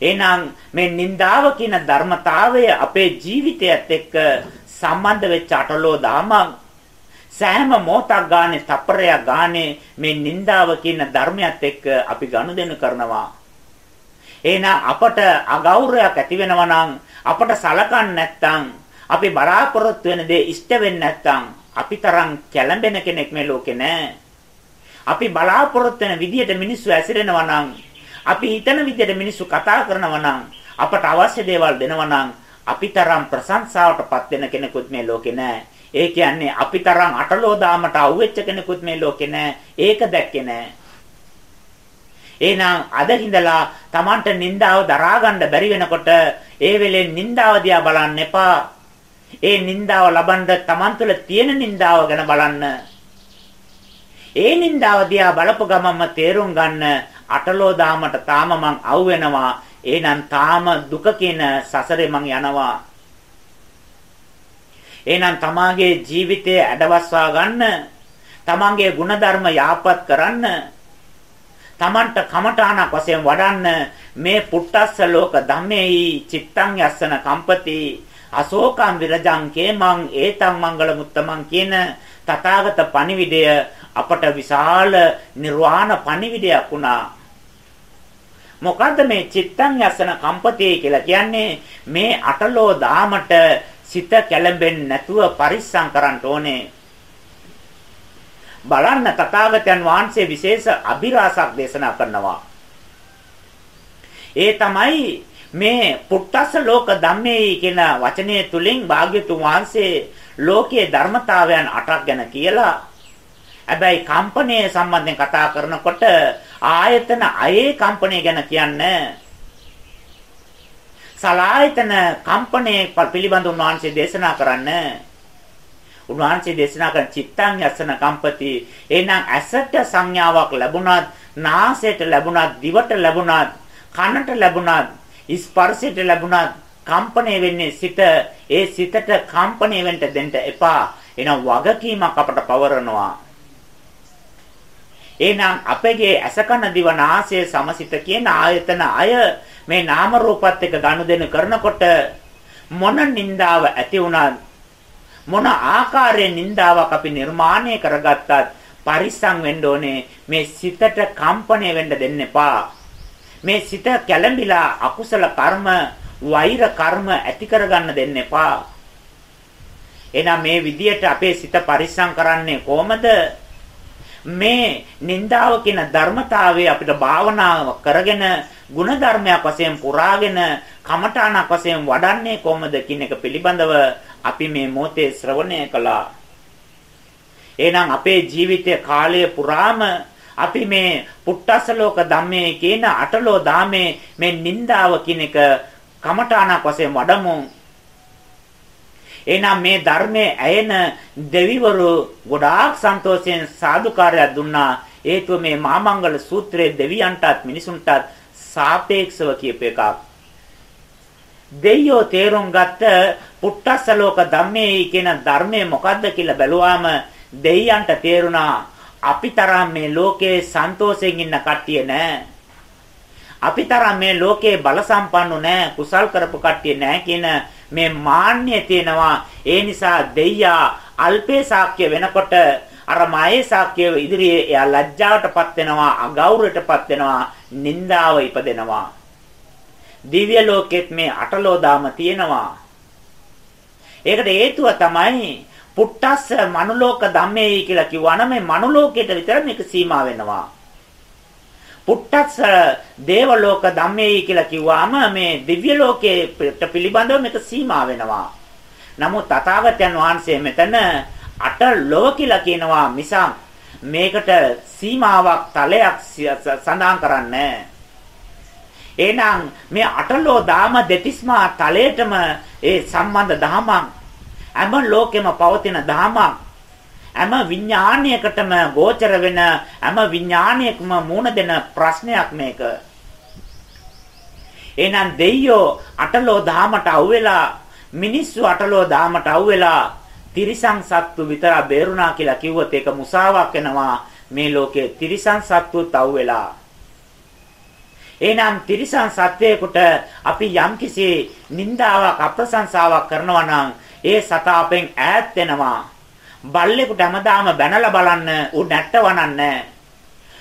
එහෙනම් මේ නින්දාව කියන ධර්මතාවය අපේ ජීවිතයත් එක්ක සම්බන්ධ වෙච්ච අටලෝ දාමක් සෑම මොහොතක් ගානේ තප්පරයක් ගානේ මේ නින්දාව කියන ධර්මයත් එක්ක අපි ගනුදෙනු කරනවා. එහෙනම් අපට අගෞරවයක් ඇති වෙනවා නම් අපට සලකන්නේ නැත්නම් අපි බලාපොරොත්තු වෙන දේ ඉෂ්ට වෙන්නේ නැත්නම් අපි තරම් කැළඹෙන කෙනෙක් මේ ලෝකේ නැහැ. අපි බලාපොරොත්තු වෙන විදියට මිනිස්සු ඇසිරෙනවා නම් අපි හිතන විදියට මිනිස්සු කතා කරනවා නම් අපට අවශ්‍ය දේවල් දෙනවා නම් අපි තරම් ප්‍රශංසාවටපත් වෙන කෙනෙකුත් මේ ලෝකේ නැහැ. ඒ කියන්නේ අපි තරම් අටලෝ දාමට අහුවෙච්ච කෙනෙකුත් මේ ලෝකේ නැහැ. ඒක දැක්කේ නැහැ. එහෙනම් අද හිඳලා Tamanට නින්දාව දරා ගන්න බැරි වෙනකොට ඒ වෙලේ නින්දාව දිහා බලන්න එපා. ඒ නින්දාව ලබන්න Taman තුළ තියෙන නින්දාව ගැන බලන්න. ඒ නින්දාව දිහා බලපු ගමන්ම තේරුම් ගන්න අටලෝ දාමට තාම මං අවු වෙනවා. එහෙනම් තාම දුක කියන සසරේ මං යනවා. එහෙනම් තමාගේ ජීවිතය ඇඩවස්වා ගන්න, තමන්ගේ ಗುಣධර්ම යාපත් කරන්න, තමන්ට කමඨාණක් වශයෙන් වඩන්න මේ පුට්ටස්ස ලෝක ධම්මේයි චිත්තං යස්සන කම්පති අශෝකං විරජං කේමං ඒතං මංගල මුත්තමං කියන තථාගත පණිවිඩය අපට විශාල නිර්වාණ පණිවිඩයක් වුණා. මොකද්ද මේ චිත්තං යසන කම්පතේ කියලා කියන්නේ මේ අටලෝ දාමට සිත කැළඹෙන්නේ නැතුව පරිස්සම් කරන්න ඕනේ. බලන්න තථාගතයන් වහන්සේ විශේෂ අභිරහසක් දේශනා කරනවා. ඒ තමයි මේ පුට්ටස්ස ලෝක ධම්මේ කියන වචනය තුලින් භාග්‍යතුන් වහන්සේ ලෝකයේ ධර්මතාවයන් අටක් ගැන කියලා හැබැයි කම්පණය සම්බන්ධයෙන් කතා කරනකොට ආයතන අයේ කම්පණය ගැන කියන්නේ සලායතන කම්පණය පිළිබඳ උන්වහන්සේ දේශනා කරන්න. උන්වහන්සේ දේශනා කරන චිත්තං යසන කම්පති. එහෙනම් ඇසට සංඥාවක් ලැබුණත් නාසයට ලැබුණත් දිවට ලැබුණත් කනට ලැබුණත් ස්පර්ශයට ලැබුණත් කම්පණය වෙන්නේ සිත. ඒ සිතට කම්පණය වෙන්න දෙන්න එපා. එහෙනම් වගකීමක් අපට පවරනවා. එහෙනම් අපගේ අසකන දිව නාසය සමසිත කියන ආයතන අය මේ නාම රූපත් එක්ක ගනුදෙනු කරනකොට මොන නින්දාව ඇති වුණත් මොන ආකාරයේ නින්දාවක් අපි නිර්මාණය කරගත්තත් පරිස්සම් වෙන්න ඕනේ. මේ සිතට කම්පණය වෙන්න දෙන්න එපා. මේ සිත කැළඹිලා අකුසල කර්ම වෛර කර්ම ඇති කරගන්න දෙන්න එපා. එහෙනම් මේ විදියට අපේ සිත පරිස්සම් කරන්නේ කොහමද? මේ නින්දාව කියන ධර්මතාවය අපිට භාවනාව කරගෙන ಗುಣධර්මයක් වශයෙන් පුරාගෙන කමඨාණක් වශයෙන් වඩන්නේ කොහොමද කියන එක පිළිබඳව අපි මේ මොහොතේ ශ්‍රවණය කළා. එහෙනම් අපේ ජීවිතය කාලය පුරාම අපි මේ පුට්ටස්ස ලෝක ධම්මේ කියන අටලෝ දාමේ මේ නින්දාව කියන එක කමඨාණක් වශයෙන් වඩමු. එහෙනම් මේ ධර්මයේ ඇයෙන දෙවිවරු ගොඩාක් සන්තෝෂයෙන් සාදුකාරයක් දුන්නා. හේතුව මේ මාමංගල සූත්‍රයේ දෙවියන්ටත් මිනිසුන්ටත් සාපේක්ෂව කියප එකක්. දෙයියෝ තේරුම් ගත්ත පුට්ටස්සලෝක ධම්මේ කියන ධර්මය මොකද්ද කියලා බැලුවාම දෙයියන්ට තේරුණා අපි තරම් මේ ලෝකේ සන්තෝෂයෙන් ඉන්න කට්ටිය නෑ. අපි තරම් මේ ලෝකේ බල සම්පන්නු නෑ කුසල් කරපු කට්ටිය නෑ කියන මේ මාන්නය තියෙනවා. ඒ නිසා දෙයියා අල්පේ ශාක්‍ය වෙනකොට අර මායේ ශාක්‍ය ඉදිරියේ එයා ලැජ්ජාවටපත් වෙනවා, අගෞරවයටපත් වෙනවා, නිന്ദාව ඉපදෙනවා. දිව්‍ය ලෝකෙත් මේ අටලෝ දාම තියෙනවා. ඒකට හේතුව තමයි පුට්ටස්ස මනුලෝක ධම්මේ කියලා කිව්වනම් මේ මනුලෝකයට විතර මේක සීමා වෙනවා. පුට්ටස්ස දේවලෝක ධම්මේයි කියලා කිව්වාම මේ දිව්‍ය ලෝකයට පිළිබඳව මේක සීමා වෙනවා. නමුත් තථාගතයන් වහන්සේ මෙතන අට ලෝක කියලා කියනවා මිසක් මේකට සීමාවක් තලයක් සඳහන් කරන්නේ එහෙනම් මේ අටලෝ දාම දෙතිස්මා තලයටම ඒ සම්බන්ධ දහමක් හැම ලෝකෙම පවතින දහමක් හැම විඥානයකටම ගෝචර වෙන හැම විඥානයකම මුණ දෙන ප්‍රශ්නයක් මේක. එහෙනම් දෙයියෝ අටලෝ දහමට අවුවෙලා මිනිස්සු අටලෝ දහමට අවුවෙලා තිරිසන් සත්තු විතර බේරුණා කියලා කිව්වොත් ඒක මුසාවක් වෙනවා මේ ලෝකේ තිරිසන් සත්තුත් අවුවෙලා. එහෙනම් තිරිසන් සත්වයකට අපි යම්කිසි නිന്ദාවක් අප්‍රශංසාවක් කරනවා නම් ඒ සතා අපෙන් ඈත් වෙනවා. බල්ලෙකුට හැමදාම බැනලා බලන්න උ නැට්ට වනන්නේ.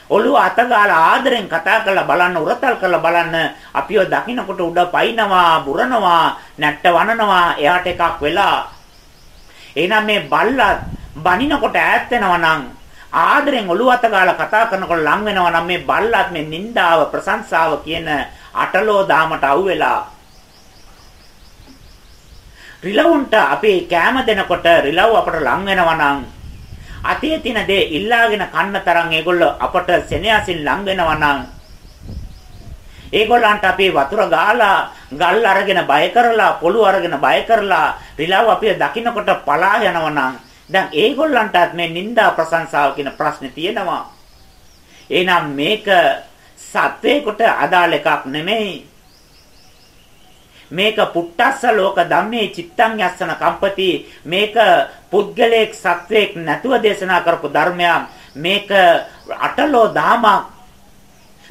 ඔළුව අතගාලා ආදරෙන් කතා කරලා බලන්න උරතල් කරලා බලන්න. අපිව දකින්නකොට උඩ පයින්නවා බුරනවා නැට්ට වනනවා එයාට එකක් වෙලා. එහෙනම් මේ බල්ලා බනිනකොට ඈත් වෙනවා නම් ආදරෙන් ඔළුව අතගාලා කතා කරනකොට ලං වෙනවා නම් මේ බල්ලාත් මේ නිന്ദාව ප්‍රශංසාව කියන අටලෝ දාමට අහුවෙලා රිලවුන්ට අපි කැම දෙනකොට රිලව් අපට ලං වෙනවා නම් අතේ තින දේ ඉල්ලාගෙන කන්න තරම් ඒගොල්ලෝ අපට සෙනෙහසින් ලං වෙනවා නම් ඒගොල්ලන්ට අපි වතුර ගාලා ගල් අරගෙන බය කරලා පොළු අරගෙන බය කරලා රිලව් අපි දකින්නකොට පලා යනවා නම් දැන් ඒගොල්ලන්ටත් මේ නිന്ദා ප්‍රශංසාව කියන ප්‍රශ්නේ තියෙනවා. එහෙනම් මේක සත්වේකට අදාළ එකක් නෙමෙයි. මේක පුට්ටස්ස ලෝක ධම්මේ චිත්තං යස්සන කම්පති. මේක පුද්ගලයෙක් සත්වයක් නැතුව දේශනා කරපු ධර්මයක්. මේක අටලෝ දාමක්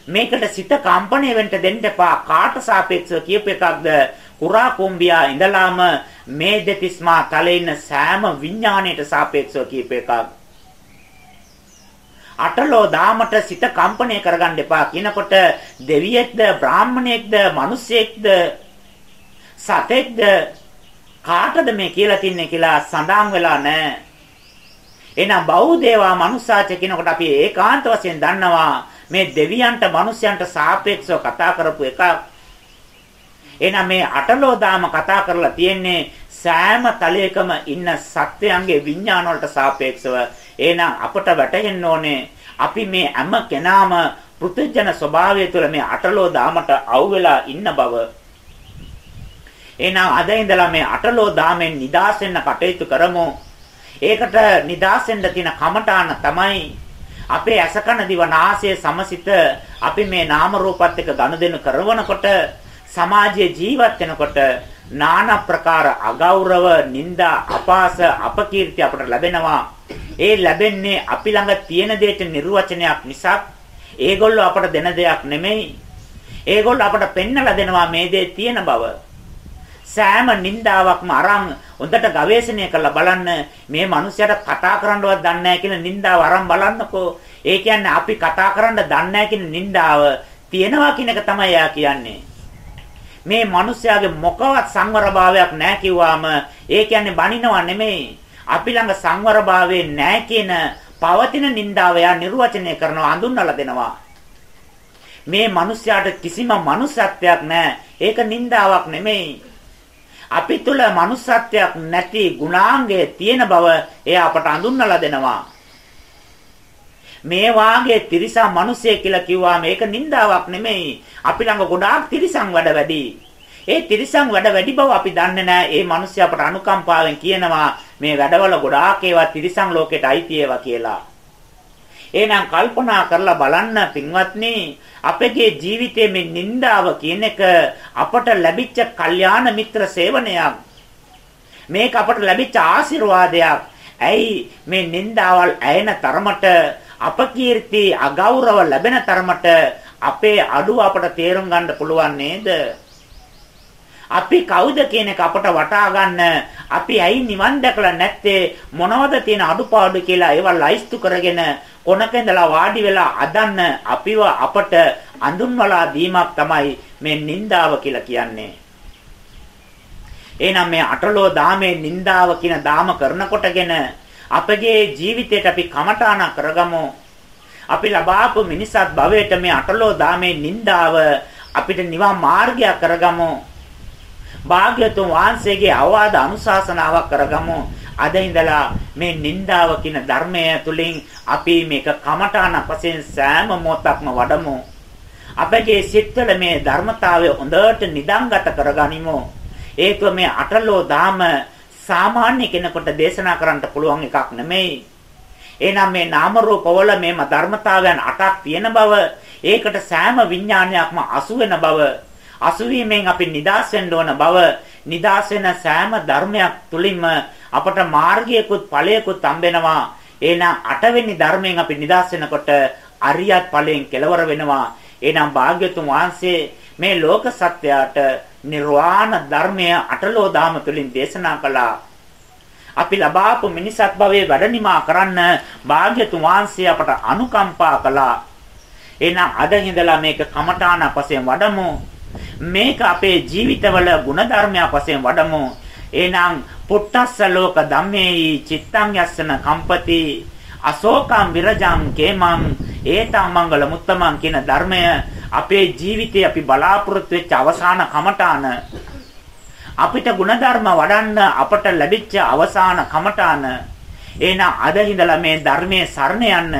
මේකට සිත කම්පණය වෙන්න දෙන්න එපා. කාට සාපේක්ෂව කියප එකක්ද? කුරා කුම්බියා ඉඳලාම මේ දෙතිස්මා තලේ ඉන්න සෑම විඥාණයට සාපේක්ෂව කියප එකක්. අටලෝ දාමට සිත කම්පණය කරගන්න එපා කියනකොට දෙවියෙක්ද බ්‍රාහමණයෙක්ද මිනිසෙක්ද සතෙක්ද කාටද මේ කියලා තින්නේ කියලා සඳහන් වෙලා නැහැ. එහෙනම් බෞද්ධේවා මනුස්සාච කියනකොට අපි ඒකාන්ත වශයෙන් දන්නවා මේ දෙවියන්ට මිනිසයන්ට සාපේක්ෂව කතා කරපු එකක්. එහෙනම් මේ අටලෝ දාම කතා කරලා තියෙන්නේ සෑම තලයකම ඉන්න සත්‍යයන්ගේ විඥාන වලට සාපේක්ෂව එහෙනම් අපට වැටහෙන්න ඕනේ අපි මේ හැම කෙනාම පෘථජන ස්වභාවය තුළ මේ අටලෝ දාමට අවු වෙලා ඉන්න බව එහෙනම් අද ඉඳලා මේ අටලෝ දාමෙන් නිදාස් වෙන්න කටයුතු කරමු. ඒකට නිදාස් වෙන්න තියෙන කමඨාන තමයි අපේ අසකන දිවනාසය සමසිත අපි මේ නාම රූපත් එක්ක ගනුදෙනු කරනකොට සමාජයේ ජීවත් වෙනකොට নানা ප්‍රකාර අගෞරව, නිନ୍ଦා, අපාස, අපකීර්ති අපට ලැබෙනවා. ඒ ලැබෙන්නේ අපි ළඟ තියෙන දෙයට නිර්වචනයක් මිසක් ඒගොල්ලෝ අපට දෙන දෙයක් නෙමෙයි. ඒගොල්ලෝ අපට පෙන්වලා දෙනවා මේ දේ තියෙන බව. සෑම නින්දාවක්ම අරන් හොඳට ගවේෂණය කරලා බලන්න මේ මිනිහයාට කතා කරන්නවත් දන්නේ නැහැ කියන නින්දාව අරන් බලන්නකෝ. ඒ කියන්නේ අපි කතා කරන්න දන්නේ නැහැ කියන නින්දාව තියෙනවා කියන එක තමයි යා කියන්නේ. මේ මිනිහයාගේ මොකවත් සංවරභාවයක් නැහැ කිව්වාම ඒ කියන්නේ බනිනවා නෙමෙයි. අපි ළඟ සංවරභාවයේ නැහැ කියන පවතින නින්දාව යා නිර්වචනය කරනවා අඳුන්වලා දෙනවා. මේ මිනිහයාට කිසිම මනුස්සත්වයක් නැහැ. ඒක නින්දාවක් නෙමෙයි. අපි තුල manussත්වයක් නැති ගුණාංගය තියෙන බව එයා අපට අඳුන්වලා දෙනවා. මේ වාගේ තිරිසන් මිනිසෙක් කියලා කිව්වා මේක නින්දාවක් නෙමෙයි. අපි ළඟ ගොඩාක් තිරිසන් වැඩ වැඩි. ඒ තිරිසන් වැඩ වැඩි බව අපි දන්නේ නැහැ. ඒ මිනිස්සු අපට අනුකම්පාවෙන් කියනවා මේ වැඩවල ගොඩාක් ඒවා තිරිසන් ලෝකෙට අයිති ඒවා කියලා. එහෙනම් කල්පනා කරලා බලන්න පින්වත්නි අපගේ ජීවිතයේ මේ නිന്ദාව කියන එක අපට ලැබිච්ච කල්යාණ මිත්‍ර සේවනයක්. මේක අපට ලැබිච්ච ආශිර්වාදයක්. ඇයි මේ නිന്ദාවල් ඇයෙන තරමට අපකීර්ති අගෞරව ලැබෙන තරමට අපේ අඩුව අපට තේරුම් ගන්න පුළුවන් නේද? අපි කවුද කියන එක අපට වටා ගන්න අපි ඇයි නිවන් දැකලා නැත්තේ මොනවද තියෙන අඩුපාඩු කියලා ඒවා ලයිස්තු කරගෙන කොනක ඉඳලා වාඩි වෙලා අදන්න අපිව අපට අඳුන්වලා දීමක් තමයි මේ නින්දාව කියලා කියන්නේ. එහෙනම් මේ අටලෝ දාමේ නින්දාව කියන දාම කරනකොටගෙන අපගේ ජීවිතයට අපි කමඨාන කරගමු. අපි ලබාපු මිනිසත් භවයට මේ අටලෝ දාමේ නින්දාව අපිට නිවන් මාර්ගයක් කරගමු. භාග්‍යතුන් වහන්සේගේ අවවාද අනුශාසනාවක් කරගමු. අද ඉඳලා මේ නින්දාව කියන ධර්මය තුලින් අපි මේක කමඨාන වශයෙන් සෑම මොහොතක්ම වඩමු. අපගේ සිත්වල මේ ධර්මතාවය හොඳට නිදන්ගත කරගනිමු. ඒකව මේ අටලෝ දාම සාමාන්‍ය කෙනෙකුට දේශනා කරන්න පුළුවන් එකක් නෙමෙයි. එහෙනම් මේ නාම රූපවල මේම ධර්මතාවයන් අටක් තියෙන බව, ඒකට සෑම විඥානයක්ම අසු වෙන බව, අසු වීමෙන් අපි නිදාස් වෙන්න ඕන බව, නිදාස් වෙන සෑම ධර්මයක් තුලින්ම අපට මාර්ගයකුත් ඵලයකුත් හම්බෙනවා. එහෙනම් අටවෙනි ධර්මයෙන් අපි නිදාස් වෙනකොට අරියත් ඵලයෙන් කෙලවර වෙනවා. එහෙනම් භාග්‍යතුන් වහන්සේ මේ ලෝක සත්‍යයට නිර්වාණ ධර්මය අටලෝ දාම තුලින් දේශනා කළා. අපි ලබාපු මිනිසත් භවයේ වැඩනිමා කරන්න භාග්‍යතුන් වහන්සේ අපට අනුකම්පා කළා. එහෙනම් අද ඉඳලා මේක කමඨාන වශයෙන් වඩමු. මේක අපේ ජීවිතවල ಗುಣධර්මයක් වශයෙන් වඩමු. එහෙනම් පුට්ටස්ස ලෝක ධම්මේයි චිත්තං යස්සන කම්පති අශෝකං විරජං කේමං ඒතං මංගල මුත්තමං කියන ධර්මය අපේ ජීවිතේ අපි බලාපොරොත්තු වෙච්ච අවසාන කමඨාන. අපිට ಗುಣධර්ම වඩන්න අපට ලැබිච්ච අවසාන කමඨාන. එහෙනම් අද හිඳලා මේ ධර්මයේ සරණ යන්න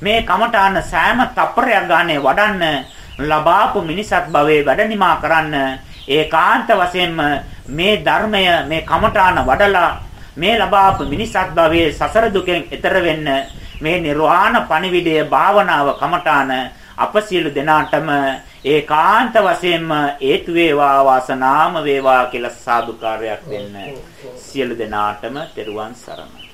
මේ කමඨාන සෑම තප්පරයක් ගානේ වඩන්න ලබාපු මිනිසත් භවයේ වැඩනිමා කරන්න ඒකාන්ත වශයෙන්ම මේ ධර්මය මේ කමඨාන වඩලා මේ ලබාපු මිනිසත් භවයේ සසර දුකෙන් එතර වෙන්න මේ නිර්වාණ පණිවිඩය භාවනාව කමඨාන අප සියලු දෙනාටම ඒකාන්ත වශයෙන්ම හේතු වේවා වාසනාම වේවා කියලා සාදුකාරයක් දෙන්න සියලු දෙනාටම තෙරුවන් සරණයි.